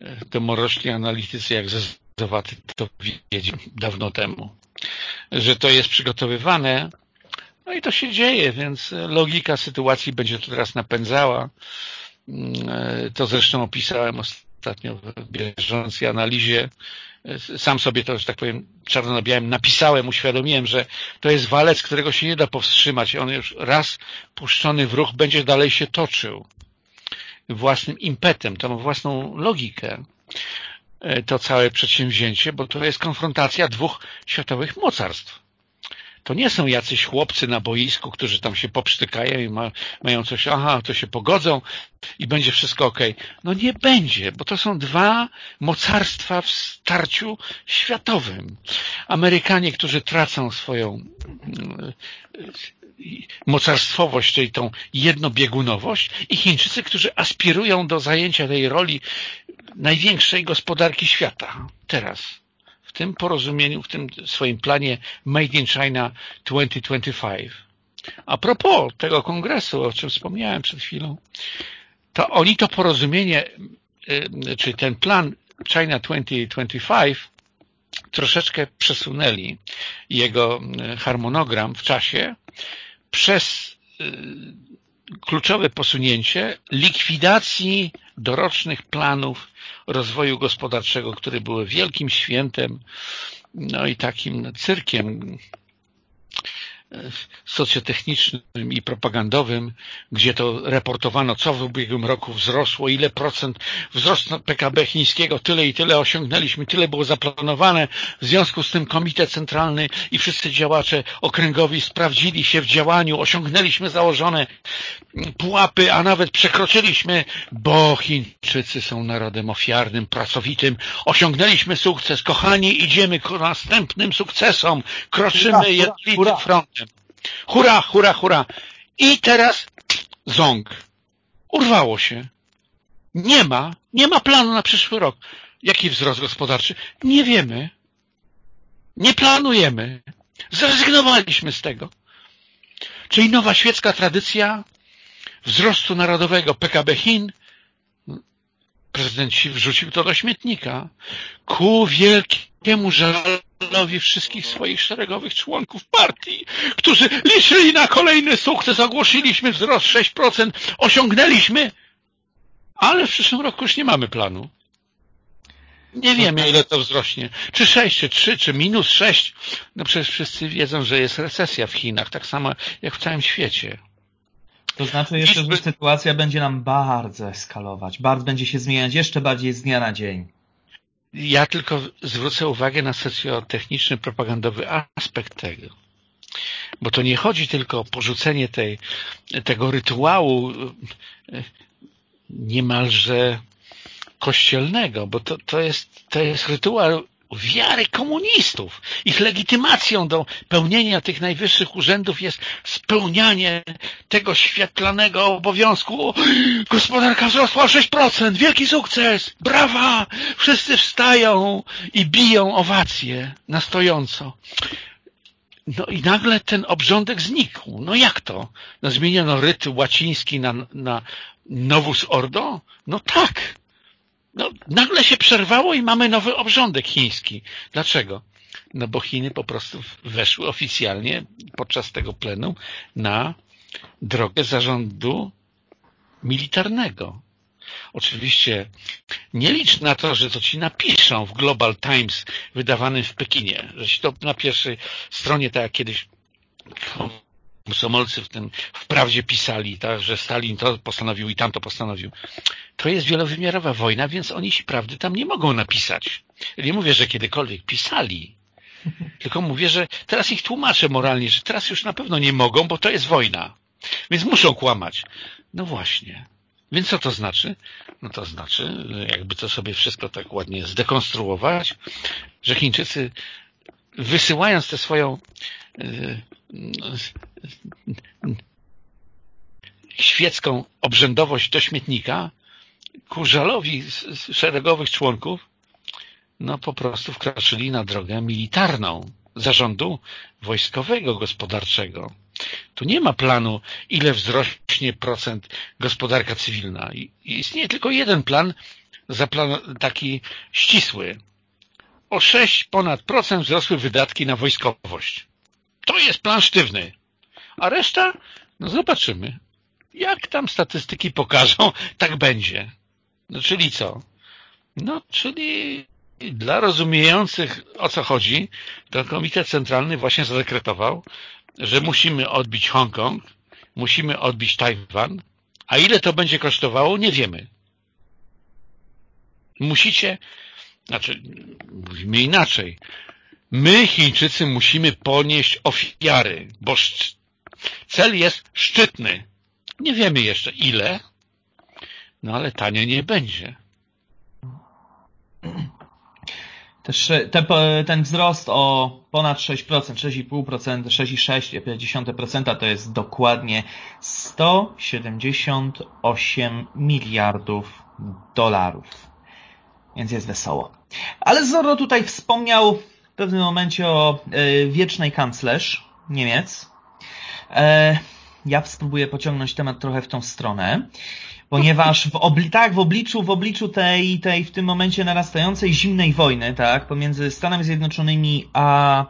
e, domorośli analitycy jak Zezowaty to wiedzieli dawno temu, że to jest przygotowywane No i to się dzieje, więc logika sytuacji będzie to teraz napędzała. Mm, e, to zresztą opisałem ostatnio w bieżącej analizie. E, sam sobie to, że tak powiem, czarno na białym napisałem, uświadomiłem, że to jest walec, którego się nie da powstrzymać. On już raz puszczony w ruch będzie dalej się toczył własnym impetem, ma własną logikę e, to całe przedsięwzięcie, bo to jest konfrontacja dwóch światowych mocarstw to nie są jacyś chłopcy na boisku, którzy tam się popsztykają i ma, mają coś, aha, to się pogodzą i będzie wszystko ok. No nie będzie, bo to są dwa mocarstwa w starciu światowym. Amerykanie, którzy tracą swoją mm, mocarstwowość, czyli tą jednobiegunowość i Chińczycy, którzy aspirują do zajęcia tej roli największej gospodarki świata. Teraz tym porozumieniu, w tym swoim planie Made in China 2025. A propos tego kongresu, o czym wspomniałem przed chwilą, to oni to porozumienie, y, czy ten plan China 2025 troszeczkę przesunęli jego y, harmonogram w czasie przez y, kluczowe posunięcie likwidacji dorocznych planów rozwoju gospodarczego, które były wielkim świętem, no i takim cyrkiem socjotechnicznym i propagandowym, gdzie to reportowano, co w ubiegłym roku wzrosło, ile procent wzrost PKB chińskiego, tyle i tyle osiągnęliśmy, tyle było zaplanowane. W związku z tym Komitet Centralny i wszyscy działacze okręgowi sprawdzili się w działaniu, osiągnęliśmy założone pułapy, a nawet przekroczyliśmy, bo Chińczycy są narodem ofiarnym, pracowitym. Osiągnęliśmy sukces. Kochani, idziemy ku następnym sukcesom. Kroczymy jednolitym frontem. Hurra, hurra, hurra. I teraz ząg. Urwało się. Nie ma, nie ma planu na przyszły rok. Jaki wzrost gospodarczy? Nie wiemy. Nie planujemy. Zrezygnowaliśmy z tego. Czyli nowa świecka tradycja wzrostu narodowego PKB Chin prezydent Xi wrzucił to do śmietnika ku wielkiemu żalowi wszystkich swoich szeregowych członków partii, którzy liczyli na kolejny sukces, ogłosiliśmy wzrost 6%, osiągnęliśmy, ale w przyszłym roku już nie mamy planu. Nie wiemy, ile to wzrośnie. Czy 6, czy 3, czy minus 6. No przecież wszyscy wiedzą, że jest recesja w Chinach, tak samo jak w całym świecie. To znaczy jeszcze, że sytuacja będzie nam bardzo eskalować, bardzo będzie się zmieniać jeszcze bardziej z dnia na dzień. Ja tylko zwrócę uwagę na socjotechniczny, propagandowy aspekt tego. Bo to nie chodzi tylko o porzucenie tej, tego rytuału e, niemalże kościelnego, bo to, to, jest, to jest rytuał wiary komunistów. Ich legitymacją do pełnienia tych najwyższych urzędów jest spełnianie tego świetlanego obowiązku. Gospodarka wzrosła o 6%, wielki sukces, brawa! Wszyscy wstają i biją owacje na stojąco. No i nagle ten obrządek znikł. No jak to? No zmieniono ryty łaciński na, na Novus Ordo? No tak no, nagle się przerwało i mamy nowy obrządek chiński. Dlaczego? No bo Chiny po prostu weszły oficjalnie podczas tego plenum na drogę zarządu militarnego. Oczywiście nie licz na to, że to ci napiszą w Global Times wydawanym w Pekinie, że ci to na pierwszej stronie, tak jak kiedyś Musomolcy w tym wprawdzie pisali, tak, że Stalin to postanowił i tamto postanowił. To jest wielowymiarowa wojna, więc oni się prawdy tam nie mogą napisać. Nie mówię, że kiedykolwiek pisali, tylko mówię, że teraz ich tłumaczę moralnie, że teraz już na pewno nie mogą, bo to jest wojna. Więc muszą kłamać. No właśnie. Więc co to znaczy? No to znaczy, jakby to sobie wszystko tak ładnie zdekonstruować, że Chińczycy wysyłając tę swoją y, świecką obrzędowość do śmietnika, ku żalowi szeregowych członków, no po prostu wkroczyli na drogę militarną zarządu wojskowego, gospodarczego. Tu nie ma planu, ile wzrośnie procent gospodarka cywilna. Istnieje tylko jeden plan, taki ścisły. O 6 ponad procent wzrosły wydatki na wojskowość. To jest plan sztywny. a reszta, no zobaczymy. Jak tam statystyki pokażą, tak będzie. No czyli co? No, czyli dla rozumiejących o co chodzi, to Komitet Centralny właśnie zadekretował, że musimy odbić Hongkong, musimy odbić Tajwan, a ile to będzie kosztowało, nie wiemy. Musicie, znaczy, mówimy inaczej, my Chińczycy musimy ponieść ofiary, bo cel jest szczytny. Nie wiemy jeszcze ile, no ale tanie nie będzie. Też te, ten wzrost o ponad 6%, 6,5%, 6,6% to jest dokładnie 178 miliardów dolarów. Więc jest wesoło. Ale Zoro tutaj wspomniał w pewnym momencie o e, wiecznej kanclerz Niemiec. E, ja spróbuję pociągnąć temat trochę w tą stronę ponieważ w, obli tak, w obliczu, w obliczu tej, tej w tym momencie narastającej zimnej wojny, tak, pomiędzy Stanami Zjednoczonymi a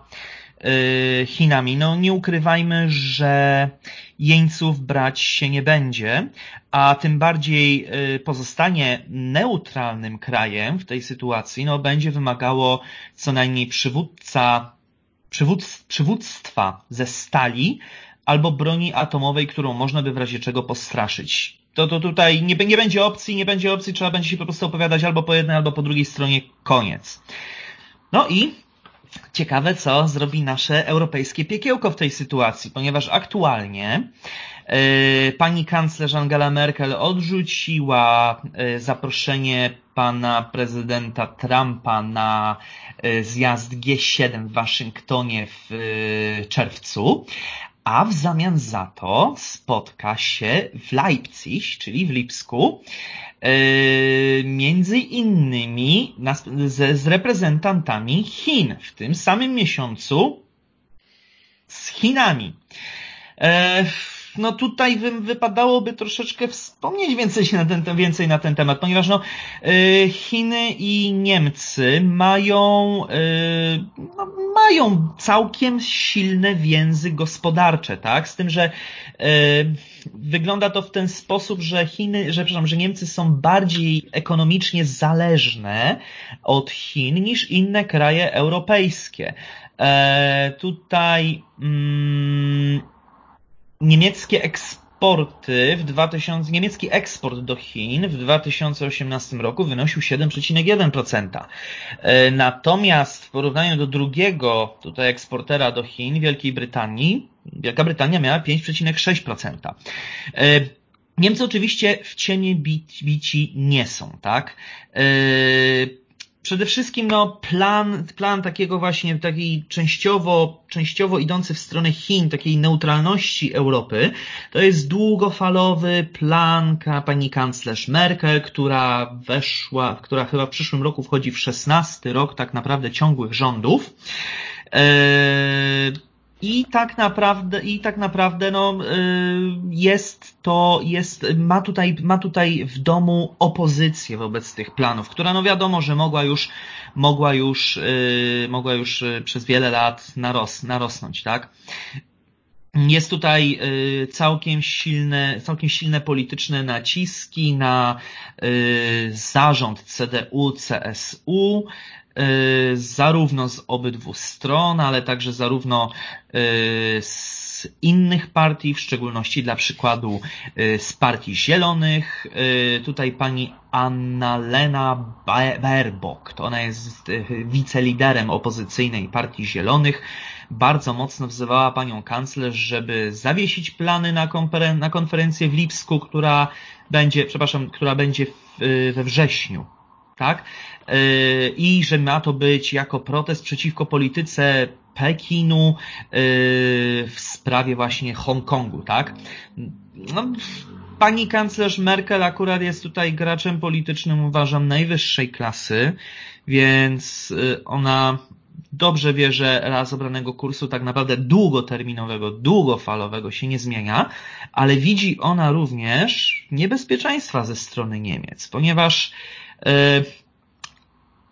Chinami, no nie ukrywajmy, że jeńców brać się nie będzie, a tym bardziej y, pozostanie neutralnym krajem w tej sytuacji, no będzie wymagało co najmniej przywódca, przywódz, przywództwa ze stali albo broni atomowej, którą można by w razie czego postraszyć. To, to tutaj nie, nie będzie opcji, nie będzie opcji, trzeba będzie się po prostu opowiadać albo po jednej, albo po drugiej stronie, koniec. No i ciekawe, co zrobi nasze europejskie piekiełko w tej sytuacji, ponieważ aktualnie yy, pani kanclerz Angela Merkel odrzuciła yy, zaproszenie pana prezydenta Trumpa na yy, zjazd G7 w Waszyngtonie w czerwcu, a w zamian za to spotka się w Leipzig, czyli w Lipsku, yy, między innymi z, z reprezentantami Chin w tym samym miesiącu z Chinami. No tutaj wy, wypadałoby troszeczkę wspomnieć więcej na ten, więcej na ten temat, ponieważ no, y, Chiny i Niemcy mają, y, no, mają całkiem silne więzy gospodarcze, tak? Z tym, że y, wygląda to w ten sposób, że Chiny, że, przepraszam, że Niemcy są bardziej ekonomicznie zależne od Chin niż inne kraje europejskie. E, tutaj mm, niemieckie eksporty w 2000, niemiecki eksport do Chin w 2018 roku wynosił 7,1%. E, natomiast w porównaniu do drugiego tutaj eksportera do Chin, Wielkiej Brytanii, Wielka Brytania miała 5,6%. E, Niemcy oczywiście w cienie bici nie są, tak? E, przede wszystkim no, plan, plan takiego właśnie, takiej częściowo, częściowo idący w stronę Chin, takiej neutralności Europy, to jest długofalowy plan pani kanclerz Merkel, która weszła, która chyba w przyszłym roku wchodzi w szesnasty rok tak naprawdę ciągłych rządów. Eee, i tak naprawdę, i tak naprawdę, no, y, jest to, jest, ma tutaj, ma tutaj w domu opozycję wobec tych planów, która no wiadomo, że mogła już, mogła już, y, mogła już y, przez wiele lat naros, narosnąć, tak? Jest tutaj całkiem silne, całkiem silne polityczne naciski na zarząd CDU, CSU, zarówno z obydwu stron, ale także zarówno y, z innych partii, w szczególności dla przykładu y, z partii zielonych. Tutaj pani Anna-Lena Baerbock, to ona jest wiceliderem opozycyjnej partii zielonych, bardzo mocno wzywała panią kanclerz, żeby zawiesić plany na, konferen na konferencję w Lipsku, która będzie, przepraszam, która będzie we wrześniu tak? E, I że ma to być jako protest przeciwko polityce Pekinu e, w sprawie właśnie Hongkongu, tak? No, pani kanclerz Merkel akurat jest tutaj graczem politycznym, uważam, najwyższej klasy, więc e, ona dobrze wie, że raz obranego kursu tak naprawdę długoterminowego, długofalowego się nie zmienia, ale widzi ona również niebezpieczeństwa ze strony Niemiec, ponieważ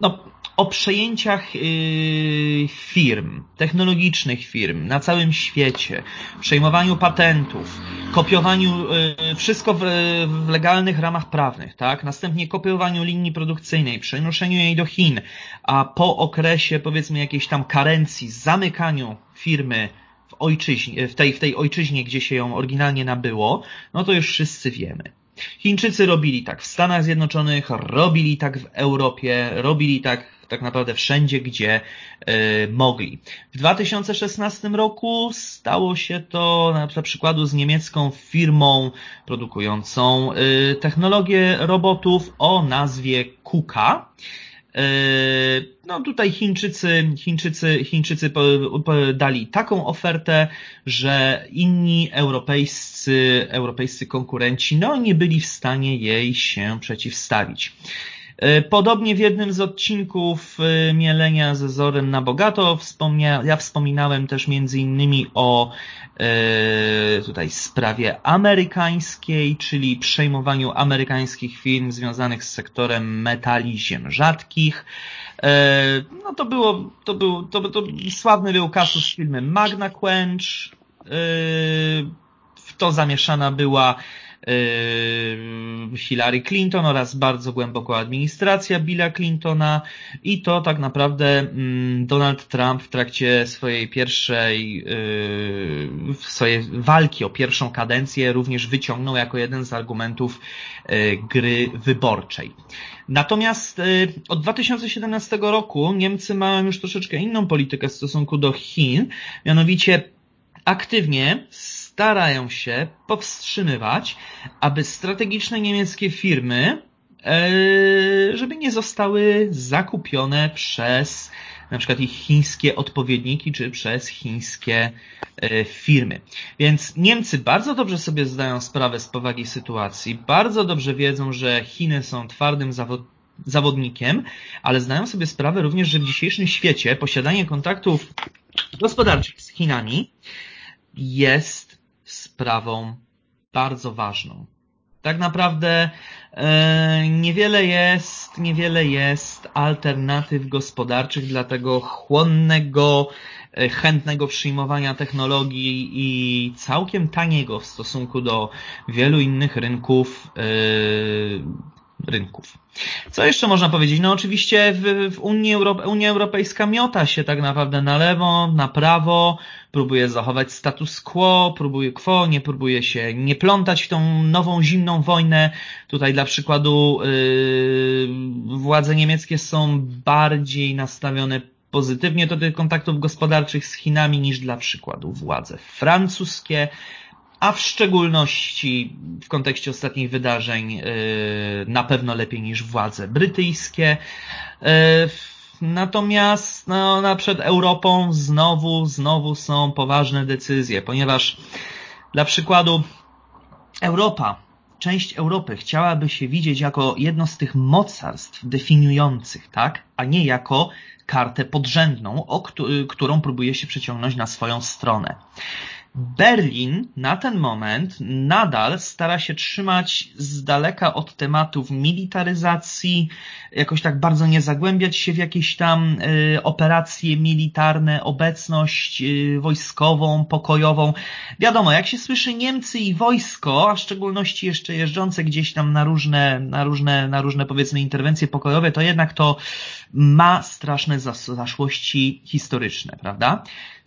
no, o przejęciach yy, firm, technologicznych firm na całym świecie, przejmowaniu patentów, kopiowaniu yy, wszystko w, w legalnych ramach prawnych, tak? Następnie kopiowaniu linii produkcyjnej, przenoszeniu jej do Chin, a po okresie powiedzmy jakiejś tam karencji, zamykaniu firmy w ojczyźnie, w tej, w tej ojczyźnie, gdzie się ją oryginalnie nabyło, no to już wszyscy wiemy. Chińczycy robili tak w Stanach Zjednoczonych, robili tak w Europie, robili tak tak naprawdę wszędzie, gdzie y, mogli. W 2016 roku stało się to na przykładu z niemiecką firmą produkującą y, technologię robotów o nazwie KUKA. No tutaj Chińczycy, Chińczycy, Chińczycy dali taką ofertę, że inni europejscy, europejscy konkurenci no nie byli w stanie jej się przeciwstawić. E, podobnie w jednym z odcinków e, Mielenia ze Zorem na Bogato wspomnia, ja wspominałem też między innymi o e, tutaj sprawie amerykańskiej, czyli przejmowaniu amerykańskich firm związanych z sektorem metali ziem rzadkich. No to było, to był, to, to sławny był kasus z filmem Magna Quench. W to zamieszana była Hillary Clinton oraz bardzo głęboko administracja Billa Clintona i to tak naprawdę mm, Donald Trump w trakcie swojej pierwszej yy, swojej walki o pierwszą kadencję również wyciągnął jako jeden z argumentów yy, gry wyborczej. Natomiast od 2017 roku Niemcy mają już troszeczkę inną politykę w stosunku do Chin, mianowicie aktywnie starają się powstrzymywać, aby strategiczne niemieckie firmy, e, żeby nie zostały zakupione przez na przykład ich chińskie odpowiedniki, czy przez chińskie e, firmy. Więc Niemcy bardzo dobrze sobie zdają sprawę z powagi sytuacji, bardzo dobrze wiedzą, że Chiny są twardym zawodnikiem, ale zdają sobie sprawę również, że w dzisiejszym świecie posiadanie kontaktów gospodarczych z Chinami jest sprawą bardzo ważną. Tak naprawdę e, niewiele jest, niewiele jest alternatyw gospodarczych dla tego chłonnego, e, chętnego przyjmowania technologii i całkiem taniego w stosunku do wielu innych rynków e, rynków. Co jeszcze można powiedzieć? No oczywiście w, w Unii Europe, Unia Europejska miota się tak naprawdę na lewo, na prawo, próbuje zachować status quo, próbuje quo, nie próbuje się nie plątać w tą nową zimną wojnę. Tutaj dla przykładu yy, władze niemieckie są bardziej nastawione pozytywnie do tych kontaktów gospodarczych z Chinami niż dla przykładu władze francuskie a w szczególności w kontekście ostatnich wydarzeń yy, na pewno lepiej niż władze brytyjskie. Yy, natomiast no, przed Europą znowu, znowu są poważne decyzje, ponieważ dla przykładu Europa, część Europy chciałaby się widzieć jako jedno z tych mocarstw definiujących, tak, a nie jako kartę podrzędną, o którą próbuje się przeciągnąć na swoją stronę. Berlin na ten moment nadal stara się trzymać z daleka od tematów militaryzacji, jakoś tak bardzo nie zagłębiać się w jakieś tam y, operacje militarne, obecność y, wojskową, pokojową. Wiadomo, jak się słyszy Niemcy i wojsko, a w szczególności jeszcze jeżdżące gdzieś tam na różne, na różne, na różne powiedzmy interwencje pokojowe, to jednak to ma straszne zaszłości historyczne, prawda?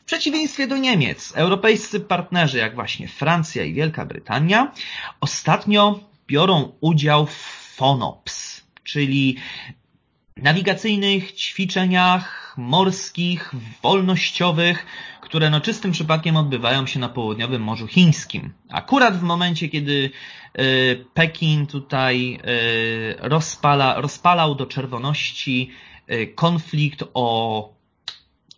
Przeciwieństwie do Niemiec, europejscy partnerzy jak właśnie Francja i Wielka Brytania ostatnio biorą udział w FONOPS, czyli nawigacyjnych ćwiczeniach morskich, wolnościowych, które no czystym przypadkiem odbywają się na południowym Morzu Chińskim. Akurat w momencie, kiedy y, Pekin tutaj y, rozpala, rozpalał do czerwoności y, konflikt o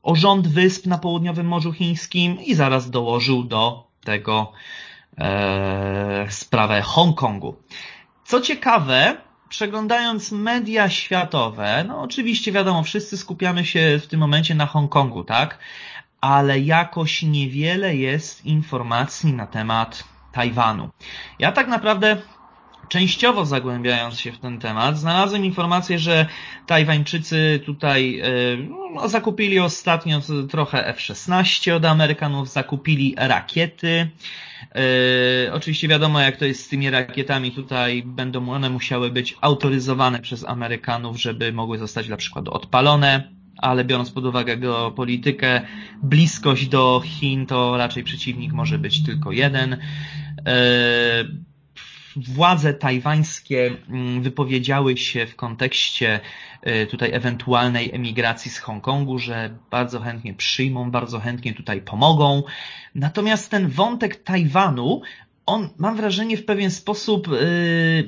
o rząd wysp na południowym Morzu Chińskim i zaraz dołożył do tego e, sprawę Hongkongu. Co ciekawe, przeglądając media światowe, no oczywiście wiadomo, wszyscy skupiamy się w tym momencie na Hongkongu, tak? Ale jakoś niewiele jest informacji na temat Tajwanu. Ja tak naprawdę częściowo zagłębiając się w ten temat, znalazłem informację, że Tajwańczycy tutaj no, zakupili ostatnio trochę F-16 od Amerykanów, zakupili rakiety. Oczywiście wiadomo, jak to jest z tymi rakietami. Tutaj będą one musiały być autoryzowane przez Amerykanów, żeby mogły zostać na przykład odpalone ale biorąc pod uwagę geopolitykę, bliskość do Chin, to raczej przeciwnik może być tylko jeden. E, władze tajwańskie mm, wypowiedziały się w kontekście e, tutaj ewentualnej emigracji z Hongkongu, że bardzo chętnie przyjmą, bardzo chętnie tutaj pomogą. Natomiast ten wątek Tajwanu, on mam wrażenie w pewien sposób, e,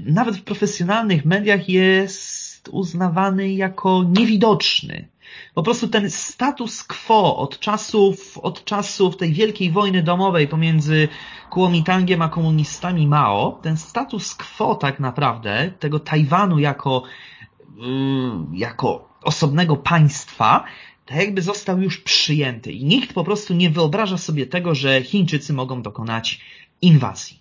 nawet w profesjonalnych mediach jest uznawany jako niewidoczny. Po prostu ten status quo od czasów, od czasów tej wielkiej wojny domowej pomiędzy Kuomintangiem a komunistami Mao, ten status quo tak naprawdę, tego Tajwanu jako, yy, jako osobnego państwa, tak jakby został już przyjęty i nikt po prostu nie wyobraża sobie tego, że Chińczycy mogą dokonać inwazji.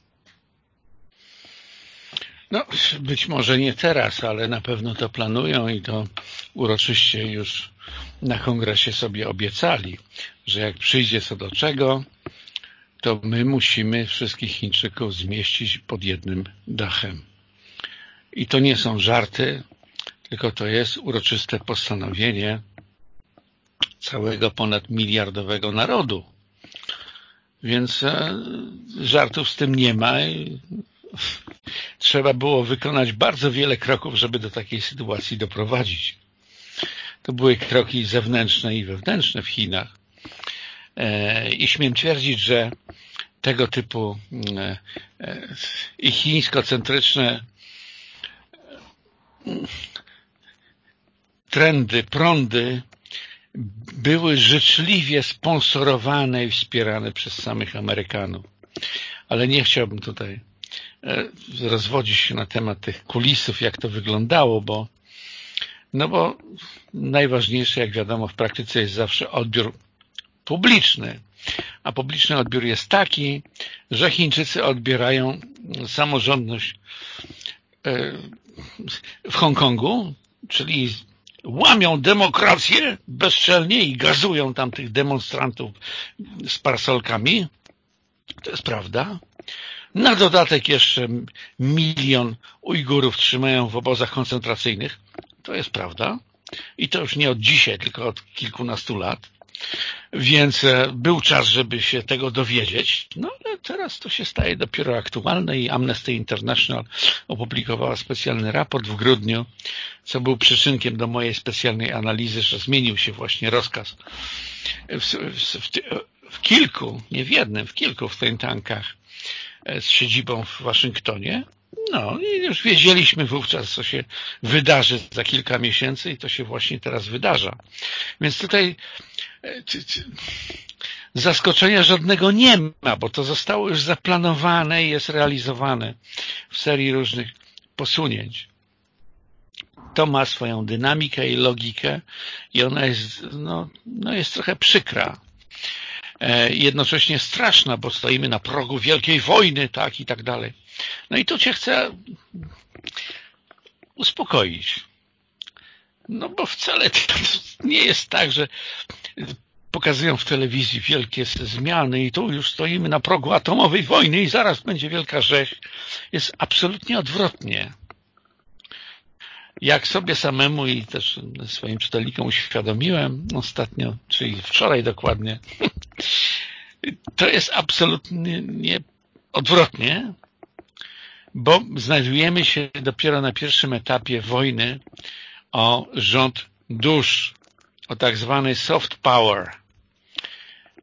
No, być może nie teraz, ale na pewno to planują i to uroczyście już na kongresie sobie obiecali, że jak przyjdzie co do czego, to my musimy wszystkich Chińczyków zmieścić pod jednym dachem. I to nie są żarty, tylko to jest uroczyste postanowienie całego ponad miliardowego narodu. Więc e, żartów z tym nie ma. Trzeba było wykonać bardzo wiele kroków, żeby do takiej sytuacji doprowadzić. To były kroki zewnętrzne i wewnętrzne w Chinach. E, I śmiem twierdzić, że tego typu e, e, i chińsko-centryczne trendy, prądy były życzliwie sponsorowane i wspierane przez samych Amerykanów. Ale nie chciałbym tutaj rozwodzić się na temat tych kulisów, jak to wyglądało, bo no bo najważniejsze, jak wiadomo, w praktyce jest zawsze odbiór publiczny. A publiczny odbiór jest taki, że Chińczycy odbierają samorządność e, w Hongkongu, czyli łamią demokrację bezczelnie i gazują tam tych demonstrantów z parsolkami. To jest prawda. Na dodatek jeszcze milion Ujgurów trzymają w obozach koncentracyjnych. To jest prawda. I to już nie od dzisiaj, tylko od kilkunastu lat. Więc e, był czas, żeby się tego dowiedzieć. No ale teraz to się staje dopiero aktualne i Amnesty International opublikowała specjalny raport w grudniu, co był przyczynkiem do mojej specjalnej analizy, że zmienił się właśnie rozkaz w, w, w, w kilku, nie w jednym, w kilku w tankach z siedzibą w Waszyngtonie no i już wiedzieliśmy wówczas, co się wydarzy za kilka miesięcy i to się właśnie teraz wydarza. Więc tutaj e, zaskoczenia żadnego nie ma, bo to zostało już zaplanowane i jest realizowane w serii różnych posunięć. To ma swoją dynamikę i logikę i ona jest, no, no jest trochę przykra. E, jednocześnie straszna, bo stoimy na progu wielkiej wojny, tak i tak dalej. No i tu cię chcę uspokoić. No bo wcale nie jest tak, że pokazują w telewizji wielkie zmiany i tu już stoimy na progu atomowej wojny i zaraz będzie wielka rzeź. Jest absolutnie odwrotnie. Jak sobie samemu i też swoim czytelnikom uświadomiłem ostatnio, czyli wczoraj dokładnie, to jest absolutnie nie odwrotnie, bo znajdujemy się dopiero na pierwszym etapie wojny o rząd dusz, o tak zwany soft power.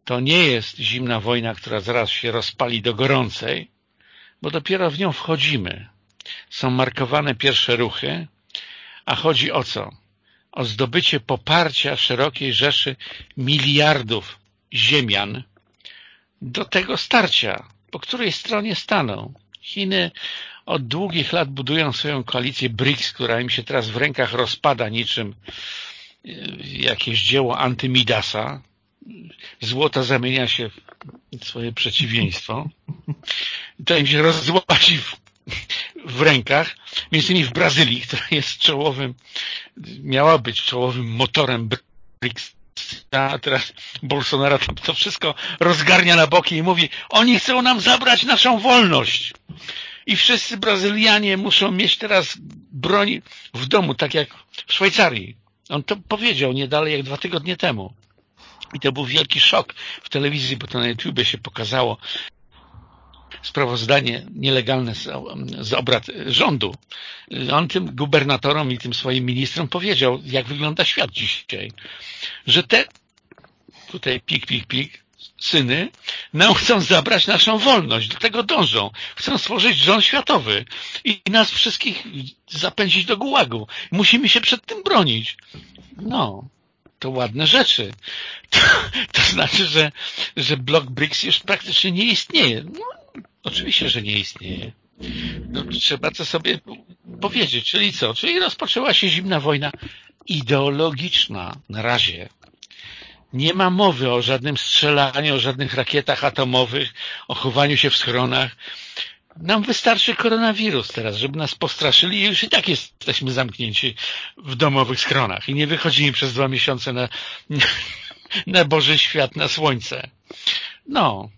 To nie jest zimna wojna, która zaraz się rozpali do gorącej, bo dopiero w nią wchodzimy. Są markowane pierwsze ruchy, a chodzi o co? O zdobycie poparcia szerokiej rzeszy miliardów ziemian do tego starcia, po której stronie staną. Chiny od długich lat budują swoją koalicję BRICS, która im się teraz w rękach rozpada niczym e, jakieś dzieło Antymidasa. Złota zamienia się w swoje przeciwieństwo. To im się rozłazi w, w rękach, między innymi w Brazylii, która jest czołowym, miała być czołowym motorem BRICS, a teraz Bolsonaro to, wszystko rozgarnia na boki i mówi, oni chcą nam zabrać naszą wolność. I wszyscy Brazylianie muszą mieć teraz broń w domu, tak jak w Szwajcarii. On to powiedział nie dalej jak dwa tygodnie temu. I to był wielki szok w telewizji, bo to na YouTubie się pokazało sprawozdanie nielegalne z, z obrad rządu. On tym gubernatorom i tym swoim ministrom powiedział, jak wygląda świat dzisiaj. Że te, tutaj pik, pik, pik, syny nam chcą zabrać naszą wolność, do tego dążą. Chcą stworzyć rząd światowy i nas wszystkich zapędzić do gułagu. Musimy się przed tym bronić. No, to ładne rzeczy. To, to znaczy, że, że blok BRICS już praktycznie nie istnieje. No, oczywiście, że nie istnieje. No, trzeba to sobie powiedzieć. Czyli co? Czyli rozpoczęła się zimna wojna ideologiczna na razie. Nie ma mowy o żadnym strzelaniu, o żadnych rakietach atomowych, o chowaniu się w schronach. Nam wystarczy koronawirus teraz, żeby nas postraszyli i już i tak jesteśmy zamknięci w domowych schronach i nie wychodzimy przez dwa miesiące na, na Boży świat, na słońce. No.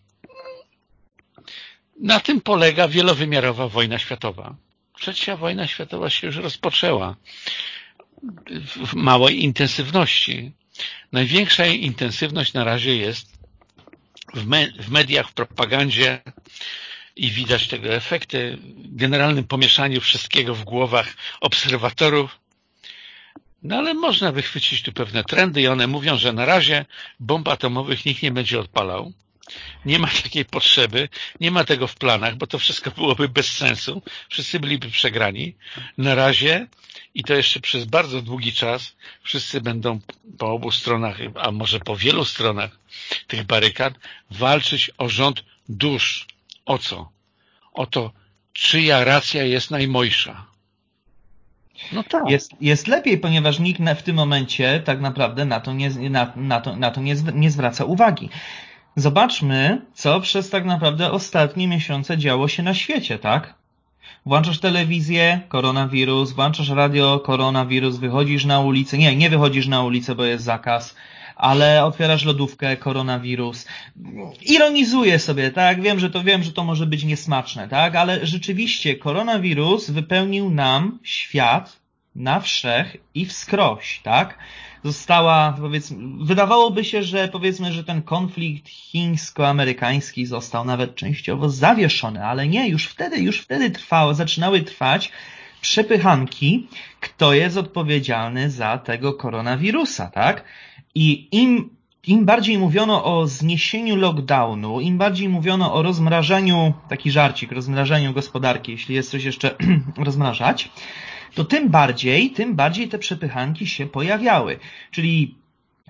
Na tym polega wielowymiarowa wojna światowa. Trzecia wojna światowa się już rozpoczęła w małej intensywności. Największa jej intensywność na razie jest w, me w mediach, w propagandzie i widać tego efekty, generalnym pomieszaniu wszystkiego w głowach obserwatorów. No ale można wychwycić tu pewne trendy i one mówią, że na razie bomb atomowych nikt nie będzie odpalał. Nie ma takiej potrzeby, nie ma tego w planach, bo to wszystko byłoby bez sensu. Wszyscy byliby przegrani. Na razie i to jeszcze przez bardzo długi czas wszyscy będą po obu stronach, a może po wielu stronach tych barykad walczyć o rząd dusz. O co? O to, czyja racja jest najmojsza. No tak. Jest, jest lepiej, ponieważ nikt w tym momencie tak naprawdę na to nie, na, na to, na to nie, nie zwraca uwagi. Zobaczmy, co przez tak naprawdę ostatnie miesiące działo się na świecie, tak? Włączasz telewizję, koronawirus, włączasz radio, koronawirus, wychodzisz na ulicę. Nie, nie wychodzisz na ulicę, bo jest zakaz ale otwierasz lodówkę, koronawirus. Ironizuję sobie, tak? Wiem, że to wiem, że to może być niesmaczne, tak? Ale rzeczywiście koronawirus wypełnił nam świat na wszech i wskroś, tak? Została, powiedzmy, wydawałoby się, że powiedzmy, że ten konflikt chińsko-amerykański został nawet częściowo zawieszony, ale nie, już wtedy, już wtedy trwało, zaczynały trwać przepychanki, kto jest odpowiedzialny za tego koronawirusa, tak? I im, im bardziej mówiono o zniesieniu lockdownu, im bardziej mówiono o rozmrażaniu, taki żarcik, rozmrażaniu gospodarki, jeśli jest coś jeszcze rozmrażać, to tym bardziej, tym bardziej te przepychanki się pojawiały. Czyli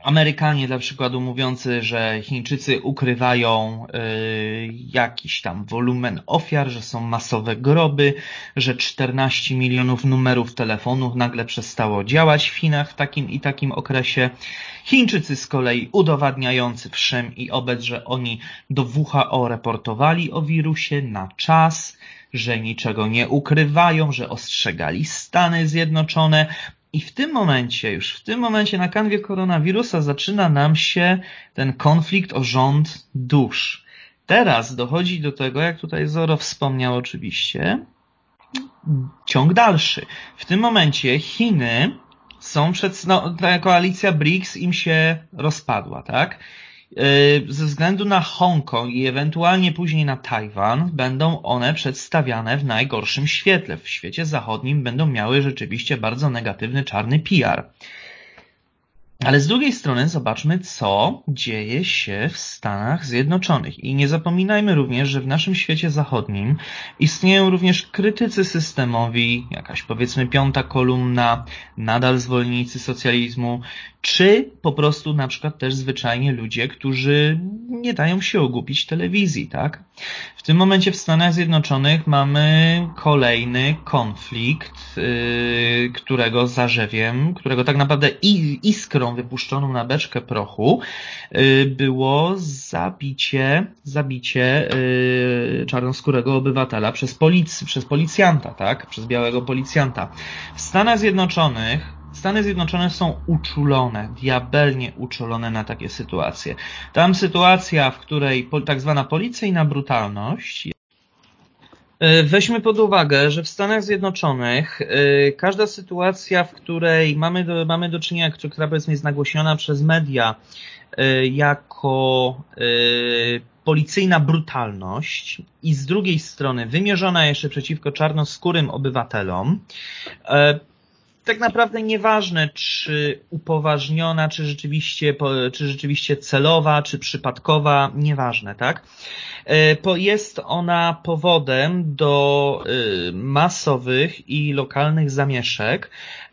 Amerykanie dla przykładu mówiący, że Chińczycy ukrywają y, jakiś tam wolumen ofiar, że są masowe groby, że 14 milionów numerów telefonów nagle przestało działać w Chinach w takim i takim okresie. Chińczycy z kolei udowadniający wszem i obec, że oni do WHO reportowali o wirusie na czas, że niczego nie ukrywają, że ostrzegali Stany Zjednoczone, i w tym momencie, już w tym momencie na kanwie koronawirusa zaczyna nam się ten konflikt o rząd dusz. Teraz dochodzi do tego, jak tutaj Zoro wspomniał oczywiście, ciąg dalszy. W tym momencie Chiny są przed, no, ta koalicja BRICS im się rozpadła, tak? Y, ze względu na Hongkong i ewentualnie później na Tajwan będą one przedstawiane w najgorszym świetle. W świecie zachodnim będą miały rzeczywiście bardzo negatywny czarny PR. Ale z drugiej strony zobaczmy, co dzieje się w Stanach Zjednoczonych. I nie zapominajmy również, że w naszym świecie zachodnim istnieją również krytycy systemowi, jakaś powiedzmy piąta kolumna, nadal zwolennicy socjalizmu czy po prostu na przykład też zwyczajnie ludzie, którzy nie dają się ogłupić telewizji, tak? W tym momencie w Stanach Zjednoczonych mamy kolejny konflikt, yy, którego zarzewiem, którego tak naprawdę iskrą wypuszczoną na beczkę prochu yy, było zabicie, zabicie yy, czarnoskórego obywatela przez, polic przez policjanta, tak? Przez białego policjanta. W Stanach Zjednoczonych Stany Zjednoczone są uczulone, diabelnie uczulone na takie sytuacje. Tam sytuacja, w której tak zwana policyjna brutalność e, Weźmy pod uwagę, że w Stanach Zjednoczonych e, każda sytuacja, w której mamy do, mamy do czynienia, która powiedzmy jest nagłośniona przez media e, jako policyjna brutalność i z drugiej strony wymierzona jeszcze przeciwko czarnoskórym obywatelom, tak naprawdę nieważne, czy upoważniona, czy rzeczywiście, czy rzeczywiście celowa, czy przypadkowa, nieważne, tak? E, jest ona powodem do e, masowych i lokalnych zamieszek.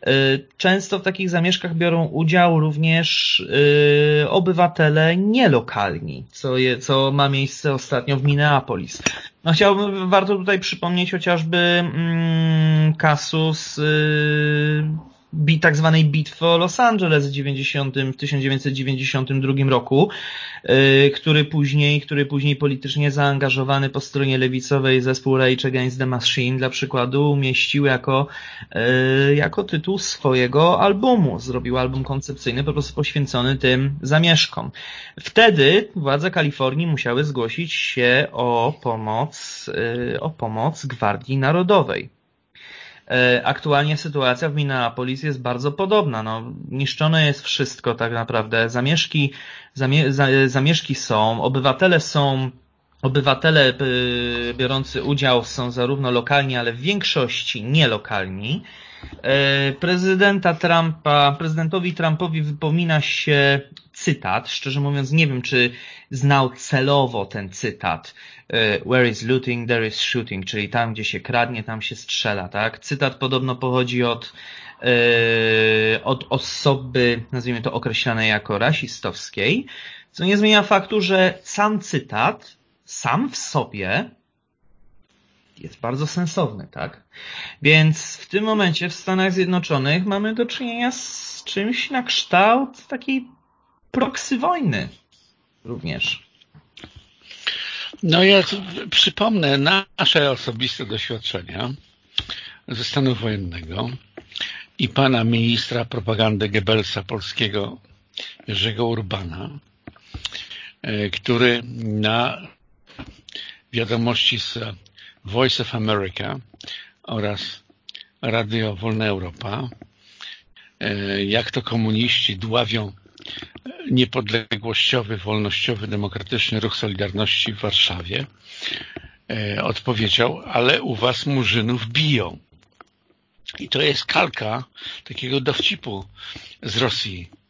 E, często w takich zamieszkach biorą udział również obywatele nielokalni, co, je, co ma miejsce ostatnio w Minneapolis. No chciałbym, warto tutaj przypomnieć chociażby mm, kasus tak zwanej bitwy o Los Angeles w, 90, w 1992 roku, y, który później, który później politycznie zaangażowany po stronie lewicowej zespół Rage Against the Machine dla przykładu umieścił jako, y, jako tytuł swojego albumu. Zrobił album koncepcyjny po prostu poświęcony tym zamieszkom. Wtedy władze Kalifornii musiały zgłosić się o pomoc, y, o pomoc Gwardii Narodowej. E, aktualnie sytuacja w Minneapolis jest bardzo podobna. No, niszczone jest wszystko tak naprawdę. Zamieszki, zamie, zamieszki są, obywatele są Obywatele e, biorący udział są zarówno lokalni, ale w większości nielokalni. E, prezydenta Trumpa, prezydentowi Trumpowi wypomina się cytat. Szczerze mówiąc, nie wiem, czy znał celowo ten cytat. E, Where is looting, there is shooting, czyli tam, gdzie się kradnie, tam się strzela, tak? Cytat podobno pochodzi od, e, od osoby, nazwijmy to określanej jako rasistowskiej, co nie zmienia faktu, że sam cytat, sam w sobie jest bardzo sensowny, tak? Więc w tym momencie w Stanach Zjednoczonych mamy do czynienia z czymś na kształt takiej proksy wojny również. No ja przypomnę nasze osobiste doświadczenia ze stanu wojennego i pana ministra propagandy Goebbelsa polskiego Jerzego Urbana, e, który na wiadomości z Voice of America oraz Radio Wolna Europa, e, jak to komuniści dławią niepodległościowy, wolnościowy, demokratyczny ruch Solidarności w Warszawie, e, odpowiedział, ale u was murzynów biją. I to jest kalka takiego dowcipu z Rosji, E,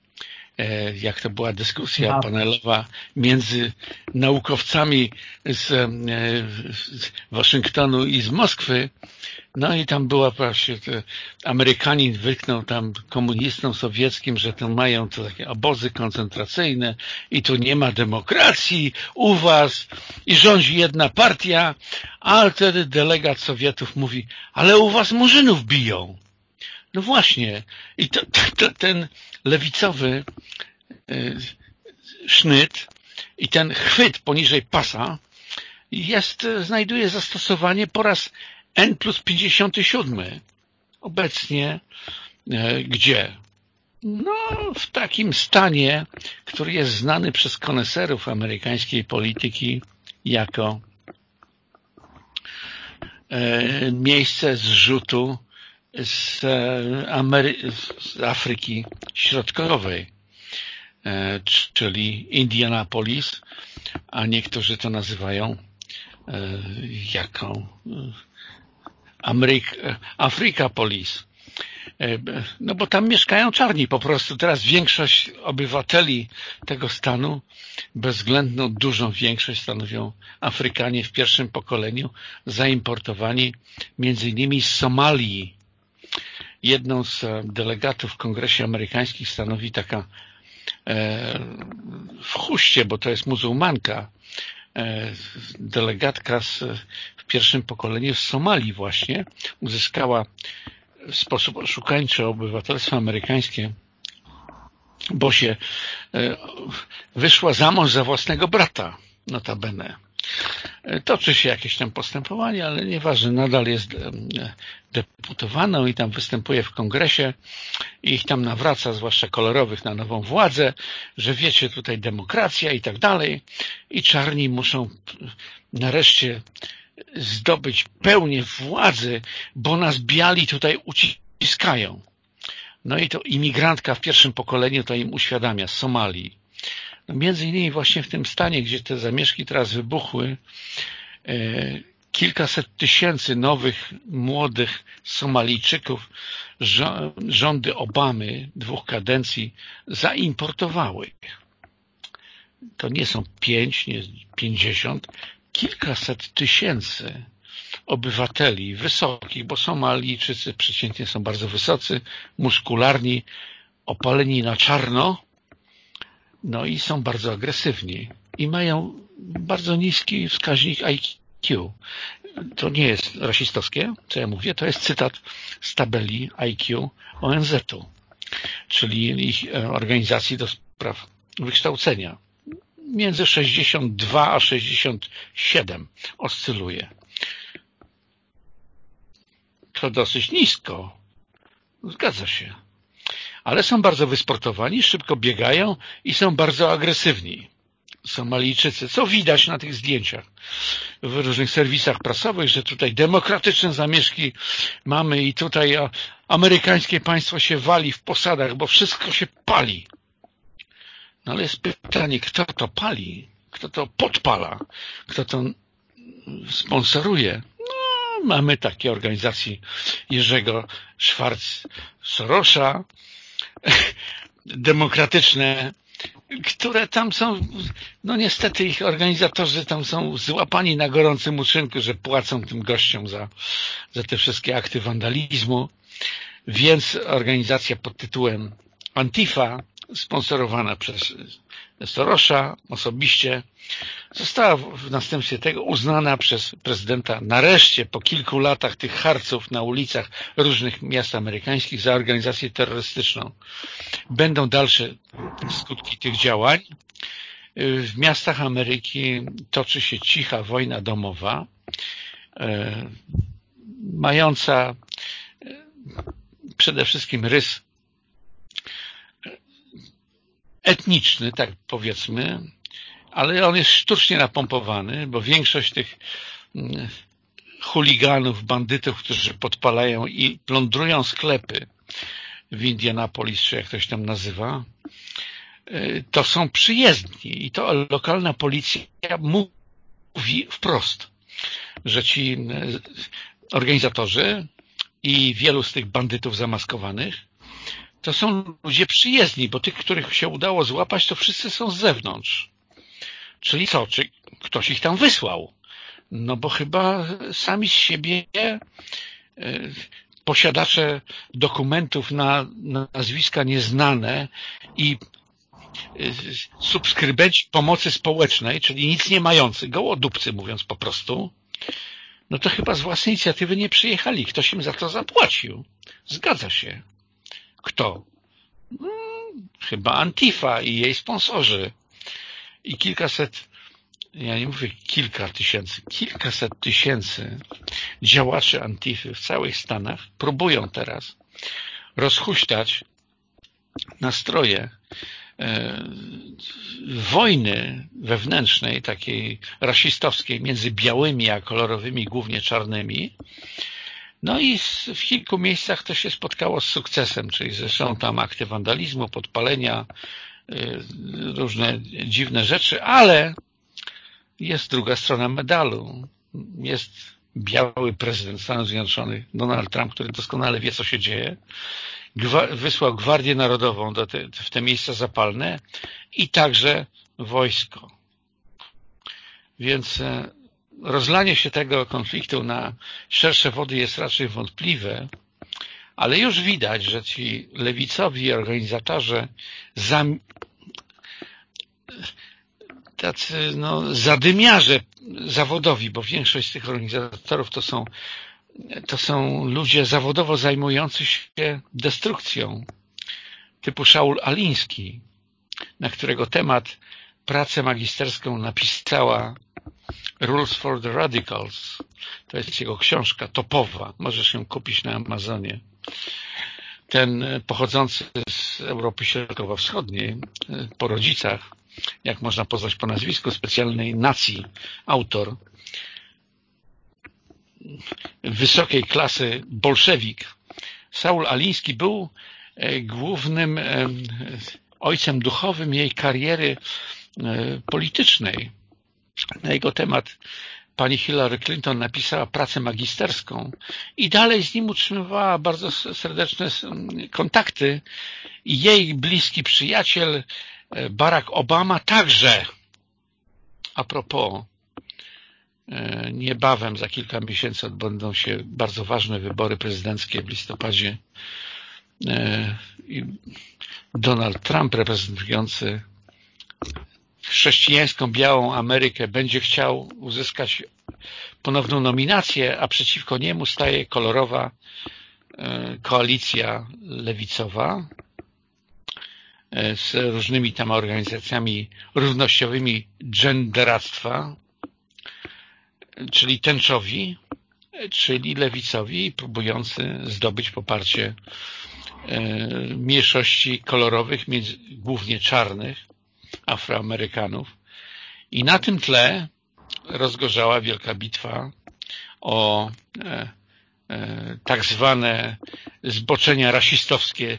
jak to była dyskusja panelowa między naukowcami z, e, z Waszyngtonu i z Moskwy. No i tam była właśnie, Amerykanin wyknął tam komunistom sowieckim, że tam mają to takie obozy koncentracyjne i tu nie ma demokracji u was i rządzi jedna partia, a wtedy delegat Sowietów mówi, ale u was murzynów biją. No właśnie. I to, to, ten lewicowy y, sznyt i ten chwyt poniżej pasa jest, znajduje zastosowanie po raz N plus 57. Obecnie y, gdzie? No, w takim stanie, który jest znany przez koneserów amerykańskiej polityki jako miejsce zrzutu z, e, Amery z Afryki Środkowej, e, czyli Indianapolis, a niektórzy to nazywają e, jako Ameryk Afrika Polis. No bo tam mieszkają czarni po prostu. Teraz większość obywateli tego stanu, bezwzględną dużą większość stanowią Afrykanie w pierwszym pokoleniu, zaimportowani między innymi z Somalii, jedną z delegatów w Kongresie Amerykańskim stanowi taka w chuście, bo to jest muzułmanka, delegatka z, w pierwszym pokoleniu z Somalii właśnie, uzyskała w sposób oszukańczy obywatelstwo amerykańskie, bo się wyszła za mąż za własnego brata, notabene. Toczy się jakieś tam postępowanie, ale nieważne, nadal jest deputowaną i tam występuje w kongresie i ich tam nawraca, zwłaszcza kolorowych, na nową władzę, że wiecie, tutaj demokracja i tak dalej i czarni muszą nareszcie zdobyć pełnię władzy, bo nas biali tutaj uciskają. No i to imigrantka w pierwszym pokoleniu to im uświadamia z Somalii no między innymi właśnie w tym stanie, gdzie te zamieszki teraz wybuchły, e, kilkaset tysięcy nowych, młodych Somalijczyków rządy Obamy dwóch kadencji zaimportowały. To nie są pięć, nie pięćdziesiąt, kilkaset tysięcy obywateli wysokich, bo Somalijczycy przeciętnie są bardzo wysocy, muskularni, opaleni na czarno, no i są bardzo agresywni i mają bardzo niski wskaźnik IQ. To nie jest rasistowskie, co ja mówię, to jest cytat z tabeli IQ ONZ-u, czyli ich e, organizacji do spraw wykształcenia. Między 62 a 67 oscyluje. To dosyć nisko. Zgadza się ale są bardzo wysportowani, szybko biegają i są bardzo agresywni. Somalijczycy, co widać na tych zdjęciach w różnych serwisach prasowych, że tutaj demokratyczne zamieszki mamy i tutaj amerykańskie państwo się wali w posadach, bo wszystko się pali. No ale jest pytanie, kto to pali? Kto to podpala? Kto to sponsoruje? No, mamy takie organizacje Jerzego Schwarz-Sorosza, demokratyczne, które tam są, no niestety ich organizatorzy tam są złapani na gorącym uczynku, że płacą tym gościom za, za te wszystkie akty wandalizmu, więc organizacja pod tytułem Antifa, sponsorowana przez Sorosza osobiście, została w następstwie tego uznana przez prezydenta nareszcie po kilku latach tych harców na ulicach różnych miast amerykańskich za organizację terrorystyczną. Będą dalsze skutki tych działań. W miastach Ameryki toczy się cicha wojna domowa, e, mająca e, przede wszystkim rys etniczny, tak powiedzmy, ale on jest sztucznie napompowany, bo większość tych mm, chuliganów, bandytów, którzy podpalają i plądrują sklepy w Indianapolis, czy jak ktoś tam nazywa, y, to są przyjezdni i to lokalna policja mówi wprost, że ci y, organizatorzy i wielu z tych bandytów zamaskowanych to są ludzie przyjezdni, bo tych, których się udało złapać, to wszyscy są z zewnątrz. Czyli co? Czy ktoś ich tam wysłał? No bo chyba sami z siebie e, posiadacze dokumentów na nazwiska nieznane i e, subskrybenci pomocy społecznej, czyli nic nie mający, gołodupcy mówiąc po prostu, no to chyba z własnej inicjatywy nie przyjechali. Ktoś im za to zapłacił. Zgadza się. Kto? Hmm, chyba Antifa i jej sponsorzy. I kilkaset, ja nie mówię kilka tysięcy, kilkaset tysięcy działaczy Antify w całych Stanach próbują teraz rozhuśtać nastroje e, wojny wewnętrznej, takiej rasistowskiej między białymi a kolorowymi, głównie czarnymi, no i w kilku miejscach to się spotkało z sukcesem, czyli że są tam akty wandalizmu, podpalenia, y, różne dziwne rzeczy, ale jest druga strona medalu. Jest biały prezydent Stanów Zjednoczonych, Donald Trump, który doskonale wie, co się dzieje, wysłał Gwardię Narodową do te, w te miejsca zapalne i także wojsko. Więc e, rozlanie się tego konfliktu na szersze wody jest raczej wątpliwe, ale już widać, że ci lewicowi organizatorzy zam... tacy no, zadymiarze zawodowi, bo większość z tych organizatorów to są, to są ludzie zawodowo zajmujący się destrukcją, typu Szaul Aliński, na którego temat pracę magisterską napisała Rules for the Radicals. To jest jego książka topowa. Możesz ją kupić na Amazonie. Ten pochodzący z Europy Środkowo-Wschodniej, po rodzicach, jak można poznać po nazwisku, specjalnej nacji, autor, wysokiej klasy bolszewik, Saul Aliński był e, głównym e, ojcem duchowym jej kariery e, politycznej. Na jego temat pani Hillary Clinton napisała pracę magisterską i dalej z nim utrzymywała bardzo serdeczne kontakty. Jej bliski przyjaciel e, Barack Obama także. A propos, e, niebawem za kilka miesięcy odbędą się bardzo ważne wybory prezydenckie w listopadzie. Donald Trump reprezentujący chrześcijańską białą Amerykę będzie chciał uzyskać ponowną nominację, a przeciwko niemu staje kolorowa e, koalicja lewicowa e, z różnymi tam organizacjami równościowymi genderactwa, czyli tęczowi, czyli lewicowi próbujący zdobyć poparcie e, mniejszości kolorowych, głównie czarnych, Afroamerykanów. I na tym tle rozgorzała wielka bitwa o e, e, tak zwane zboczenia rasistowskie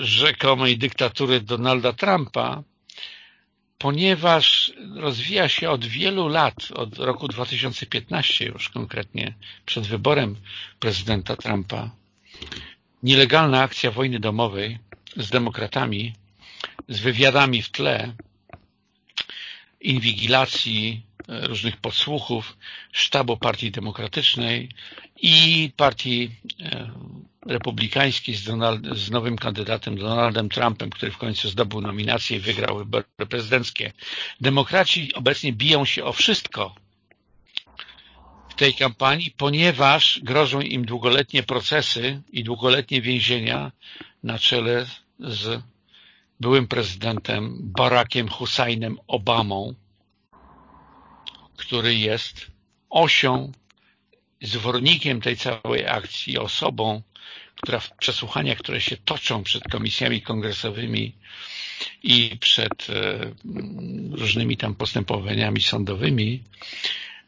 rzekomej dyktatury Donalda Trumpa, ponieważ rozwija się od wielu lat, od roku 2015 już konkretnie, przed wyborem prezydenta Trumpa, nielegalna akcja wojny domowej z demokratami z wywiadami w tle, inwigilacji, e, różnych podsłuchów sztabu Partii Demokratycznej i Partii e, Republikańskiej z, Donald, z nowym kandydatem Donaldem Trumpem, który w końcu zdobył nominację i wygrał wybory prezydenckie. Demokraci obecnie biją się o wszystko w tej kampanii, ponieważ grożą im długoletnie procesy i długoletnie więzienia na czele z byłym prezydentem Barackiem Husseinem Obamą, który jest osią, zwornikiem tej całej akcji, osobą, która w przesłuchaniach, które się toczą przed komisjami kongresowymi i przed e, różnymi tam postępowaniami sądowymi,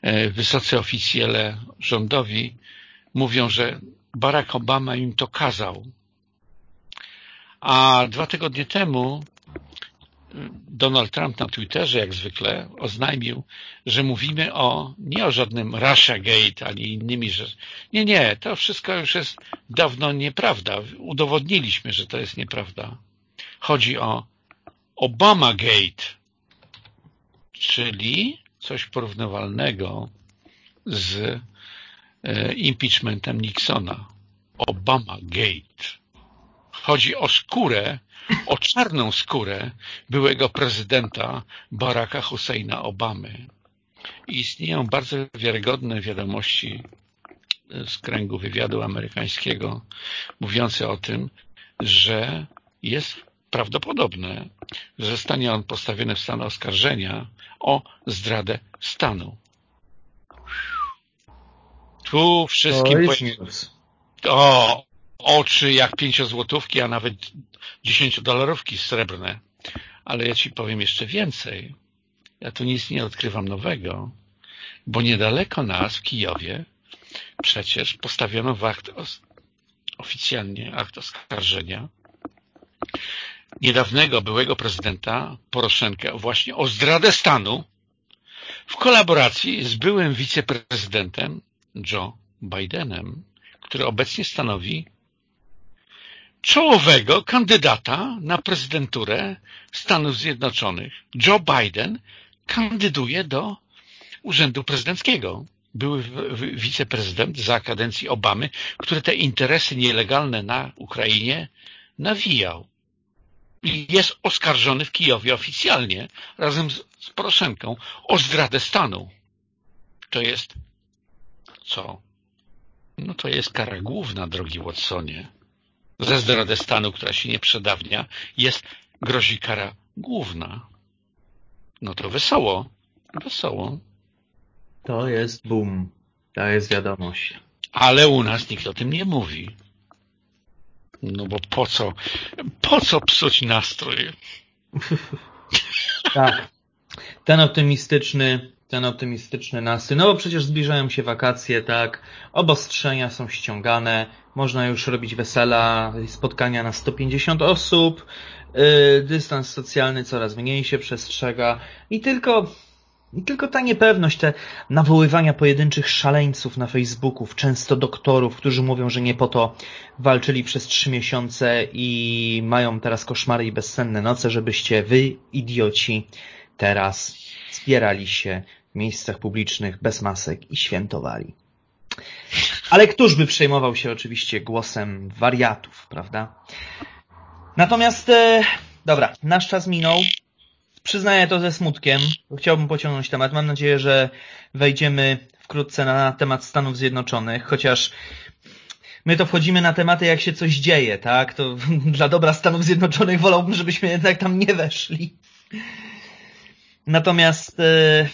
e, wysocy oficjele rządowi mówią, że Barack Obama im to kazał, a dwa tygodnie temu Donald Trump na Twitterze, jak zwykle, oznajmił, że mówimy o nie o żadnym Russia Gate ani innymi rzeczami. Nie, nie, to wszystko już jest dawno nieprawda. Udowodniliśmy, że to jest nieprawda. Chodzi o Obama Gate, czyli coś porównywalnego z e, impeachmentem Nixona. Obama Gate. Chodzi o skórę, o czarną skórę byłego prezydenta Baracka Husseina Obamy. I istnieją bardzo wiarygodne wiadomości z kręgu wywiadu amerykańskiego mówiące o tym, że jest prawdopodobne, że zostanie on postawiony w stan oskarżenia o zdradę stanu. Tu wszystkim... O, oczy jak pięciozłotówki, a nawet dziesięciodolarówki srebrne. Ale ja Ci powiem jeszcze więcej. Ja tu nic nie odkrywam nowego, bo niedaleko nas, w Kijowie, przecież postawiono w akt oficjalnie akt oskarżenia niedawnego byłego prezydenta Poroszenka właśnie o zdradę stanu w kolaboracji z byłym wiceprezydentem Joe Bidenem, który obecnie stanowi czołowego kandydata na prezydenturę Stanów Zjednoczonych. Joe Biden kandyduje do urzędu prezydenckiego były wiceprezydent za kadencji Obamy, który te interesy nielegalne na Ukrainie nawijał. Jest oskarżony w Kijowie oficjalnie razem z, z Poroszenką o zdradę stanu. To jest co? No to jest kara główna, drogi Watsonie. Ze zdradę stanu, która się nie przedawnia, jest, grozi kara główna. No to wesoło. Wesoło. To jest boom. To jest wiadomość. Ale u nas nikt o tym nie mówi. No bo po co? Po co psuć nastrój? tak. Ten optymistyczny, ten optymistyczny nastrój. No bo przecież zbliżają się wakacje, tak. Obostrzenia są ściągane. Można już robić wesela, spotkania na 150 osób. Yy, dystans socjalny coraz mniej się przestrzega. I tylko i tylko ta niepewność, te nawoływania pojedynczych szaleńców na Facebooku, często doktorów, którzy mówią, że nie po to walczyli przez trzy miesiące i mają teraz koszmary i bezsenne noce, żebyście wy, idioci, teraz spierali się miejscach publicznych bez masek i świętowali. Ale któż by przejmował się oczywiście głosem wariatów, prawda? Natomiast, e, dobra, nasz czas minął. Przyznaję to ze smutkiem. Chciałbym pociągnąć temat. Mam nadzieję, że wejdziemy wkrótce na temat Stanów Zjednoczonych, chociaż my to wchodzimy na tematy, jak się coś dzieje, tak? To dla dobra Stanów Zjednoczonych wolałbym, żebyśmy jednak tam nie weszli. Natomiast e,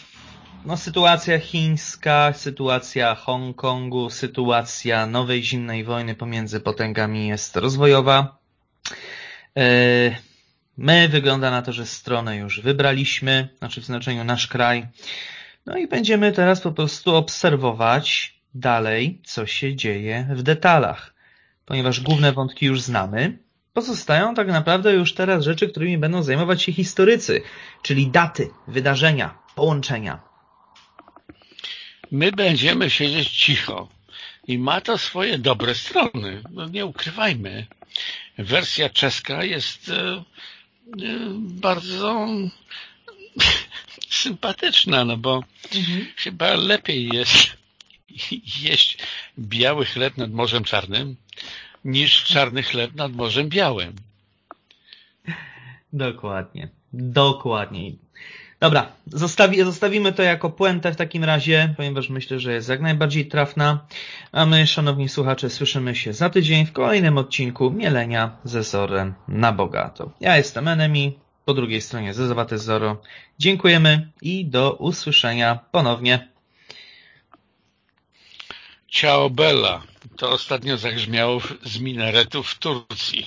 no, sytuacja chińska, sytuacja Hongkongu, sytuacja nowej zimnej wojny pomiędzy potęgami jest rozwojowa. E, My wygląda na to, że stronę już wybraliśmy, znaczy w znaczeniu nasz kraj. No i będziemy teraz po prostu obserwować dalej, co się dzieje w detalach. Ponieważ główne wątki już znamy, pozostają tak naprawdę już teraz rzeczy, którymi będą zajmować się historycy, czyli daty, wydarzenia, połączenia. My będziemy siedzieć cicho i ma to swoje dobre strony. No nie ukrywajmy. Wersja czeska jest e, bardzo sympatyczna, no bo mhm. chyba lepiej jest jeść biały chleb nad Morzem Czarnym niż czarny chleb nad Morzem Białym. Dokładnie. Dokładnie. Dobra, zostawi, zostawimy to jako puentę w takim razie, ponieważ myślę, że jest jak najbardziej trafna. A my, szanowni słuchacze, słyszymy się za tydzień w kolejnym odcinku Mielenia ze Zorem na bogato. Ja jestem Enemy, po drugiej stronie Zezowate Zoro. Dziękujemy i do usłyszenia ponownie. Ciao Bella. To ostatnio zagrzmiało z minaretów w Turcji.